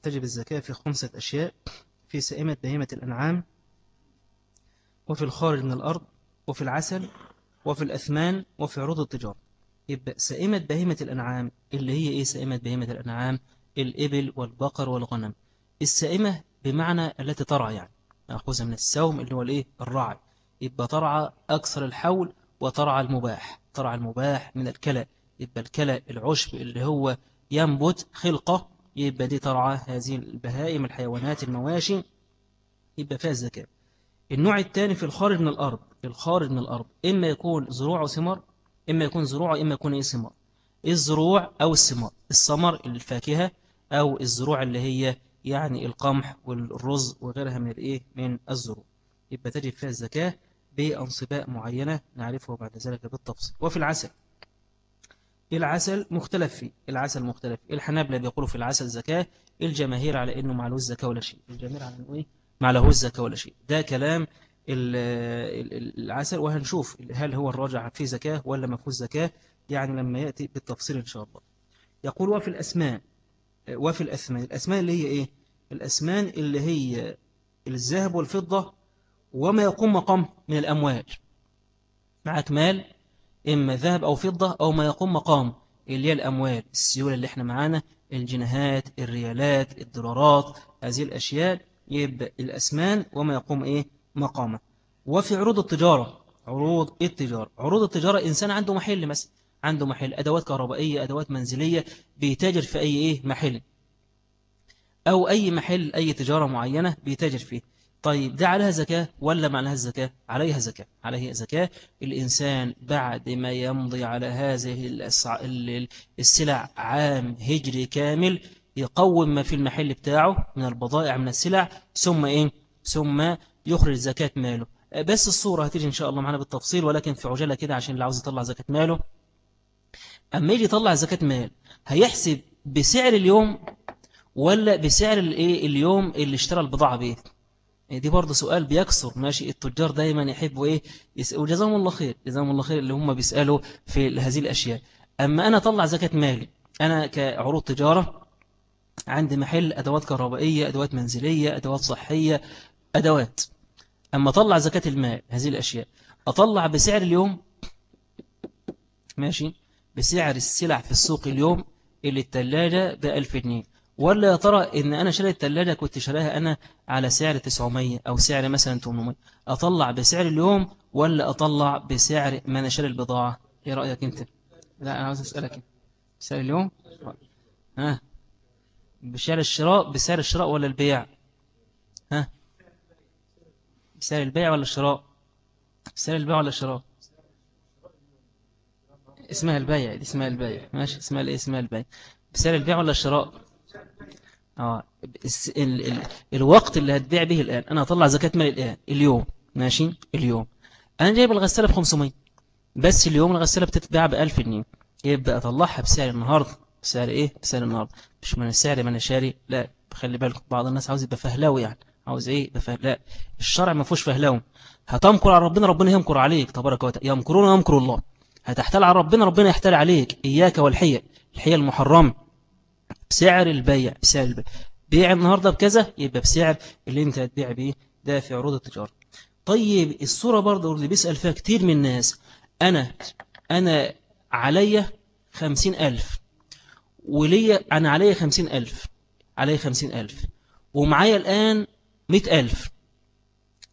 S1: تجب الزكاة في خمسة أشياء في سائمة بهيمة الأنعام وفي الخارج من الأرض وفي العسل وفي الأثمان وفي عروض التجارة. يبقى سائمة بهيمة الأنعام اللي هي إيه سائمة بهيمة الأنعام؟ الإبل والبقر والغنم. السائمة بمعنى التي ترعى يعني نأخذها من السوم اللي هو الإيه؟ الرعي. يبقى ترعى أكثر الحول وترعى المباح. ترعى المباح من الكلى. يبقى الكلى العشب اللي هو ينبت خلقة. يبقى دي ترعى هذه البهائم الحيوانات المواشي. يبقى فيها الزكاة النوع الثاني في الخارج من الأرض الخارج من الأرض إما يكون زروع وثمار إما يكون زروع إما يكون إيه ثمار. الزروع أو الثمار الثمر الفاكهة أو الزروع اللي هي يعني القمح والرز وغيرها من الإيه؟ من الزروع. يبقى تجب فيها الزكاة بأنصباء معينة نعرفه بعد ذلك بالتفصيل. وفي العسل. العسل مختلف فيه. العسل مختلف. الحنابلة بيقولوا في العسل زكاة الجماهير على إنه معلوش زكاة ولا شيء؟ الجماهير على إنه إيه؟ معلهوش زكاة ولا شيء. ده كلام العسل. وهنشوف هل هو الراجع فيه زكاة ولا ما فيه زكاة يعني لما يأتي بالتفصيل إن شاء الله. يقول وفي الأسمان وفي الأثمان الأسمان اللي هي إيه؟ الأسمان اللي هي الذهب والفضة وما يقوم مقام من الأموال. معك مال؟ إما ذهب أو فضة أو ما يقوم مقام. اللي هي الأموال السيولة اللي إحنا معانا الجنيهات الريالات الدولارات هذه الأشياء يبقى الأسمان وما يقوم إيه؟ مقامه. وفي عروض التجارة عروض التجارة. عروض التجارة إنسان عنده محل مثلا عنده محل أدوات كهربائية أدوات منزلية بيتاجر في أي إيه؟ محل. أو أي محل أي تجارة معينة بيتاجر فيه. طيب ده عليها زكاة ولا ما عليها الزكاة عليها زكاة عليها زكاة. الإنسان بعد ما يمضي على هذه السلع عام هجري كامل يقوم ما في المحل بتاعه من البضائع من السلع ثم إيه؟ ثم يخرج زكاة ماله. بس الصورة هتيجي إن شاء الله معنا بالتفصيل ولكن في عجلة كده عشان اللي عاوز يطلع زكاة ماله. أما يجي يطلع زكاة مال هيحسب بسعر اليوم ولا بسعر الايه اليوم اللي اشترى البضاعة بيه؟ دي برضه سؤال بيكسر ماشي؟ التجار دايما يحبوا إيه؟ وجزاهم الله خير جزاهم الله خير اللي هم بيسألوا في هذه الأشياء. أما أنا أطلع زكاة مالي أنا كعروض تجارة عندي محل أدوات كهربائية أدوات منزلية أدوات صحية أدوات. أما أطلع زكاة المال هذه الأشياء أطلع بسعر اليوم ماشي؟ بسعر السلع في السوق اليوم اللي التلاجة بألف جنيه. ولا يا ترى إن أنا شريت التلاجة كنت شراها أنا على سعر 900 أو سعر مثلا 800 أطلع بسعر اليوم ولا أطلع بسعر ما أنا شاري البضاعة؟ إيه رأيك أنت؟ لا أنا عاوز أسألك. بسعر اليوم؟ ها؟ بسعر الشراء بسعر الشراء ولا البيع؟ ها؟ بسعر البيع ولا الشراء؟ بسعر البيع ولا الشراء؟ اسمها البيع دي اسمها البيع. ماشي اسمها الإيه؟ اسمها البيع. بسعر البيع ولا الشراء؟ آه. ال ال الوقت اللي هتبيع به الآن. أنا هطلع زكاة مال الآن. اليوم. ماشي؟ اليوم. أنا جايب الغسالة ب 500 بس اليوم الغسالة بتتباع ب 1000 جنيه. يبقى أطلعها بسعر النهاردة. بسعر إيه؟ بسعر النهاردة. مش من السعر من الشاري. لا. خلي بالكم بعض الناس عاوز يبقى فهلاوي يعني. عاوز إيه؟ بفه... لا الشرع ما فيهوش فهلاوي هتمكر على ربنا ربنا يمكر عليك. تبارك وتعالى. يمكرون ويمكر الله. هتحتال على ربنا ربنا يحتال عليك. إياك والحية الحية المحرمة. بسعر البيع بسعر البيع. بيع النهاردة بكذا يبقى بسعر اللي انت هتبيع بيه ده في عروض التجارة. طيب الصورة برضه اللي بيسأل فيها كتير من الناس أنا أنا عليا خمسين ألف وليا أنا عليا خمسين ألف عليا خمسين ألف ومعايا الآن مئة ألف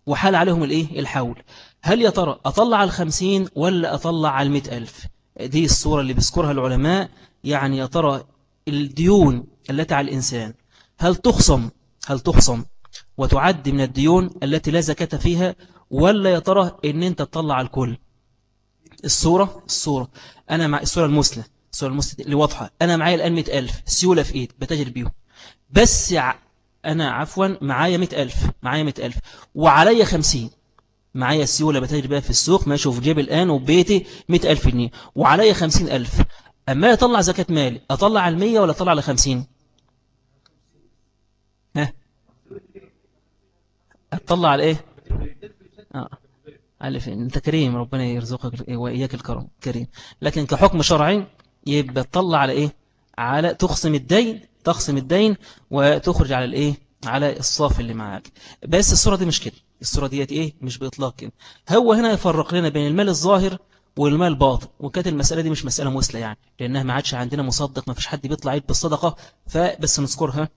S1: وحال عليهم الإيه؟ الحول. هل يا ترى أطلع على الخمسين ولا أطلع على المئة ألف؟ دي الصورة اللي بيذكرها العلماء. يعني يا ترى الديون التي على الإنسان. هل تخصم؟ هل تخصم؟ وتعد من الديون التي لا زكاة فيها ولا يا ترى إن أنت تطلع الكل؟ الصورة؟ الصورة. أنا مع الصورة المسلة الصورة المسلة اللي واضحة. أنا معايا الآن مئة ألف. سيولة في إيد. بتجر بيهم. بس ع... أنا عفوا معايا مئة ألف. معايا مئة ألف. وعليا خمسين. معايا السيولة بتجر بيها في السوق. ماشي في جيب الآن وبيتي مئة ألف جنيه. وعليا خمسين ألف. أما أطلع زكاة مالي أطلع على المية ولا أطلع على خمسين؟ ها؟ أطلع على إيه؟ آه. على فين؟ أنت كريم ربنا يرزقك وإياك الكرم كريم. لكن كحكم شرعي يبقى تطلع على إيه؟ على تقسم الدين تقسم الدين وتخرج على الإيه؟ على الصافي اللي معاك. بس الصورة دي مش كده. الصورة ديت إيه؟ مش بإطلاق كده. هو هنا يفرق لنا بين المال الظاهر والمال الباطن وكانت المسألة دي مش مسألة مسلة يعني لأنها ما عادش عندنا مصدق ما فيش حد بيطلع عيد بالصدقة فبس نذكرها.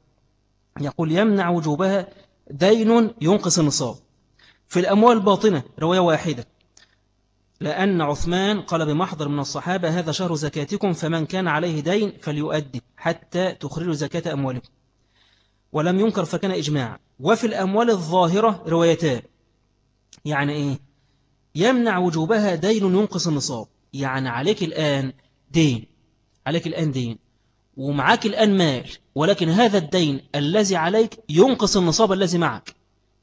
S1: يقول يمنع وجوبها دين ينقص النصاب. في الأموال الباطنة رواية واحدة لأن عثمان قال بمحضر من الصحابة هذا شهر زكاتكم فمن كان عليه دين فليؤدي حتى تخرجوا زكاة أموالكم. ولم ينكر فكان إجماع وفي الأموال الظاهرة روايتان يعني إيه؟ يمنع وجوبها دين ينقص النصاب. يعني عليك الآن دين. عليك الآن دين. ومعاك الآن مال. ولكن هذا الدين الذي عليك ينقص النصاب الذي معك.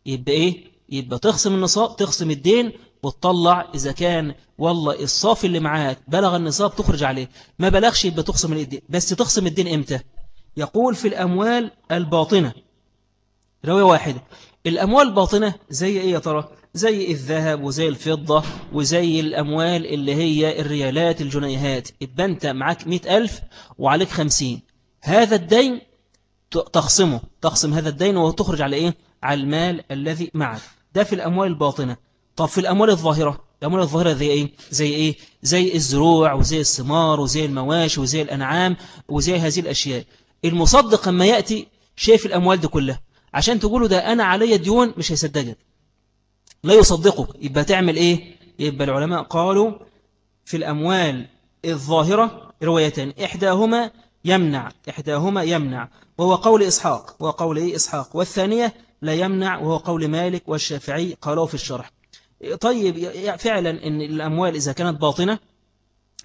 S1: يبقى إيه؟ يبقى تخصم النصاب تخصم الدين وتطلع إذا كان والله الصافي اللي معاك بلغ النصاب تخرج عليه. ما بلغش يبقى تخصم الدين بس تخصم الدين إمتى؟ يقول في الأموال الباطنة. رواية واحدة. الأموال الباطنة زي إيه يا ترى؟ زي الذهب وزي الفضة وزي الأموال اللي هي الريالات الجنيهات. يبقى أنت معاك مئة ألف وعليك خمسين. هذا الدين تخصمه. تخصم هذا الدين وتخرج على إيه؟ على المال الذي معك. ده في الأموال الباطنة. طب في الأموال الظاهرة؟ الأموال الظاهرة زي إيه؟ زي إيه؟ زي الزروع وزي الثمار وزي المواشي وزي الأنعام وزي هذه الأشياء. المصدق لما يأتي شايف الأموال دي كلها. عشان تقوله ده أنا علي ديون مش هيصدقك. لا يصدقك. يبقى تعمل إيه؟ يبقى العلماء قالوا في الأموال الظاهرة روايتان إحداهما يمنع إحداهما يمنع وهو قول إسحاق وهو قول إيه إسحاق؟ والثانية لا يمنع وهو قول مالك والشافعي قالوا في الشرح. طيب فعلا أن الأموال إذا كانت باطنة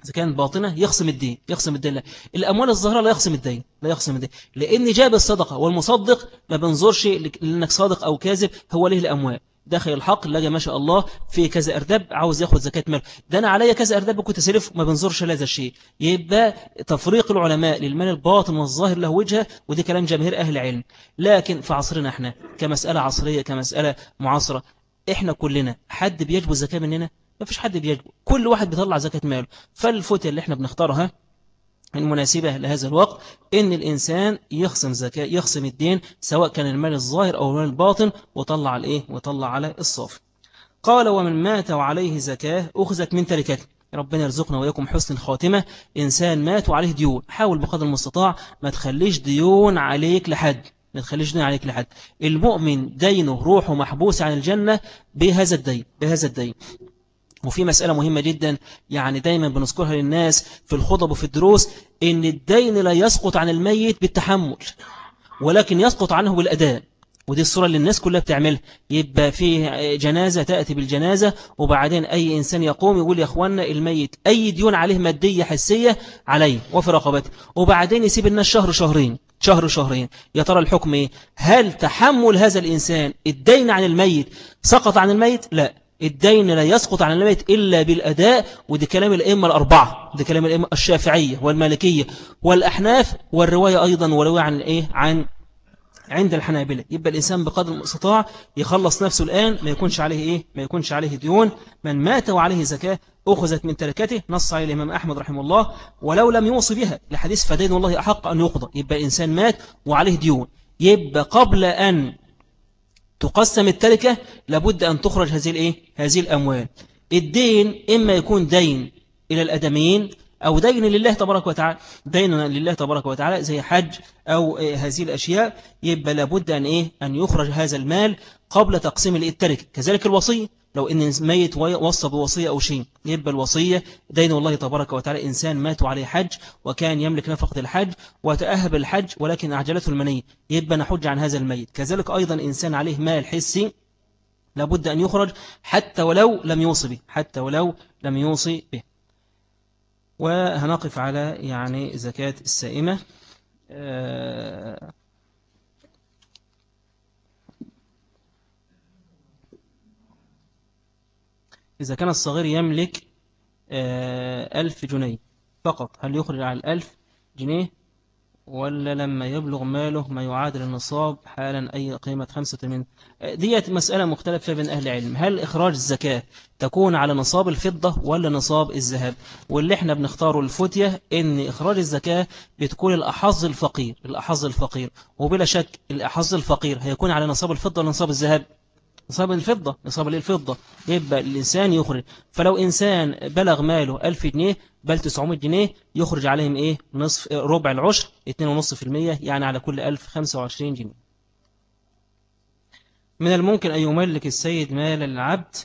S1: إذا كانت باطنة يخصم الدين يخصم الدين. لا. الأموال الظاهرة لا يخصم الدين لا يخصم الدين. لأن جاب الصدقة والمصدق ما بنظرش لأنك صادق أو كاذب هو له الأموال؟ داخل الحق لقى ما شاء الله في كذا أردب عاوز ياخد زكاة مال ده أنا عليا كذا أردب كنت سلف ما بنظرش لهذا الشيء. يبقى تفريق العلماء للمال الباطن والظاهر له وجهة ودي كلام جماهير أهل العلم. لكن في عصرنا إحنا كمسألة عصرية كمسألة معاصرة إحنا كلنا حد بيجب الزكاة مننا؟ ما فيش حد بيجب كل واحد بيطلع زكاة ماله. فالفتة اللي إحنا بنختارها المناسبة لهذا الوقت إن الإنسان يخصم زكاة يخصم الدين سواء كان المال الظاهر أو المال الباطن وطلع على إيه؟ وطلع على الصافي قال ومن مات وعليه زكاة أخذت من تركته ربنا يرزقنا وياكم حسن الخاتمة إنسان مات وعليه ديون. حاول بقدر المستطاع ما تخليش ديون عليك لحد. ما تخليش دين عليك لحد. المؤمن دينه روحه محبوس عن الجنة بهذا الدين بهذا الدين. وفي مسألة مهمة جدا يعني دايما بنذكرها للناس في الخطب وفي الدروس إن الدين لا يسقط عن الميت بالتحمل ولكن يسقط عنه بالأداء. ودي الصورة اللي الناس كلها بتعملها. يبقى في جنازة تأتي بالجنازة وبعدين أي إنسان يقوم يقول يا أخوانا الميت أي ديون عليه مادية حسية عليه وفي رقبته. وبعدين يسيب الناس شهر شهرين شهر شهرين. يا ترى الحكم إيه؟ هل تحمل هذا الإنسان الدين عن الميت؟ سقط عن الميت؟ لا. الدين لا يسقط عن الميت إلا بالأداء ودي كلام الأئمة الأربعة دي كلام الأئمة الشافعية والمالكية والأحناف والرواية أيضا ورواية عن إيه عن عند الحنابلة. يبقى الإنسان بقدر المستطاع يخلص نفسه الآن ما يكونش عليه إيه؟ ما يكونش عليه ديون. من مات وعليه زكاة أخذت من تركته نص عليه الإمام أحمد رحمه الله ولو لم يوصي بها. لحديث فدين والله أحق أن يقضى. يبقى الإنسان مات وعليه ديون. يبقى قبل أن تقسم التركة لابد أن تخرج هذه الإيه؟ هذه الأموال. الدين إما يكون دين إلى الأدميين أو دين لله تبارك وتعالى. دين لله تبارك وتعالى زي حج أو هذه الأشياء. يبقى لابد أن, إيه؟ أن يخرج هذا المال قبل تقسيم التركة. كذلك الوصية. لو إن ميت وصى بوصية أو شيء يبقى الوصية دين الله تبارك وتعالى. إنسان مات عليه حج وكان يملك نفقة الحج وتأهب الحج ولكن أعجلته المنية. يبقى نحج عن هذا الميت. كذلك أيضا إنسان عليه مال حسي لابد أن يخرج حتى ولو لم يوصي به حتى ولو لم يوصي به. وهنقف على يعني زكاة السائمة. آه، إذا كان الصغير يملك آه، ألف جنيه فقط. هل يخرج على الألف جنيه؟ ولا لما يبلغ ماله ما يعادل النصاب حالا أي قيمة 85 ديت مسألة مختلفة بين أهل العلم. هل إخراج الزكاة تكون على نصاب الفضة ولا نصاب الذهب؟ واللي إحنا بنختاره الفتية إن إخراج الزكاة بتكون الأحظ الفقير الأحظ الفقير. وبلا شك الأحظ الفقير هيكون على نصاب الفضة ولا نصاب الذهب. نصاب الفضة نصاب الفضة يبقى الإنسان يخرج. فلو إنسان بلغ ماله 1000 جنيه بل 900 جنيه يخرج عليهم إيه؟ نصف ربع العشر 2.5% يعني على كل 1000 25 جنيه. من الممكن أن يملك السيد مال العبد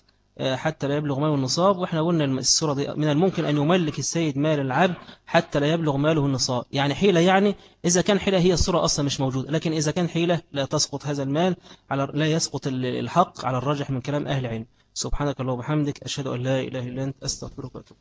S1: حتى لا يبلغ ماله النصاب. وإحنا قلنا السورة دي من الممكن أن يملك السيد مال العبد حتى لا يبلغ ماله النصاب. يعني حيلة يعني إذا كان حيلة هي الصورة أصلا مش موجودة. لكن إذا كان حيلة لا تسقط هذا المال على لا يسقط الحق على الراجح من كلام أهل العلم. سبحانك الله وبحمدك أشهد أن لا إله إلا أنت أستغفرك وأتوب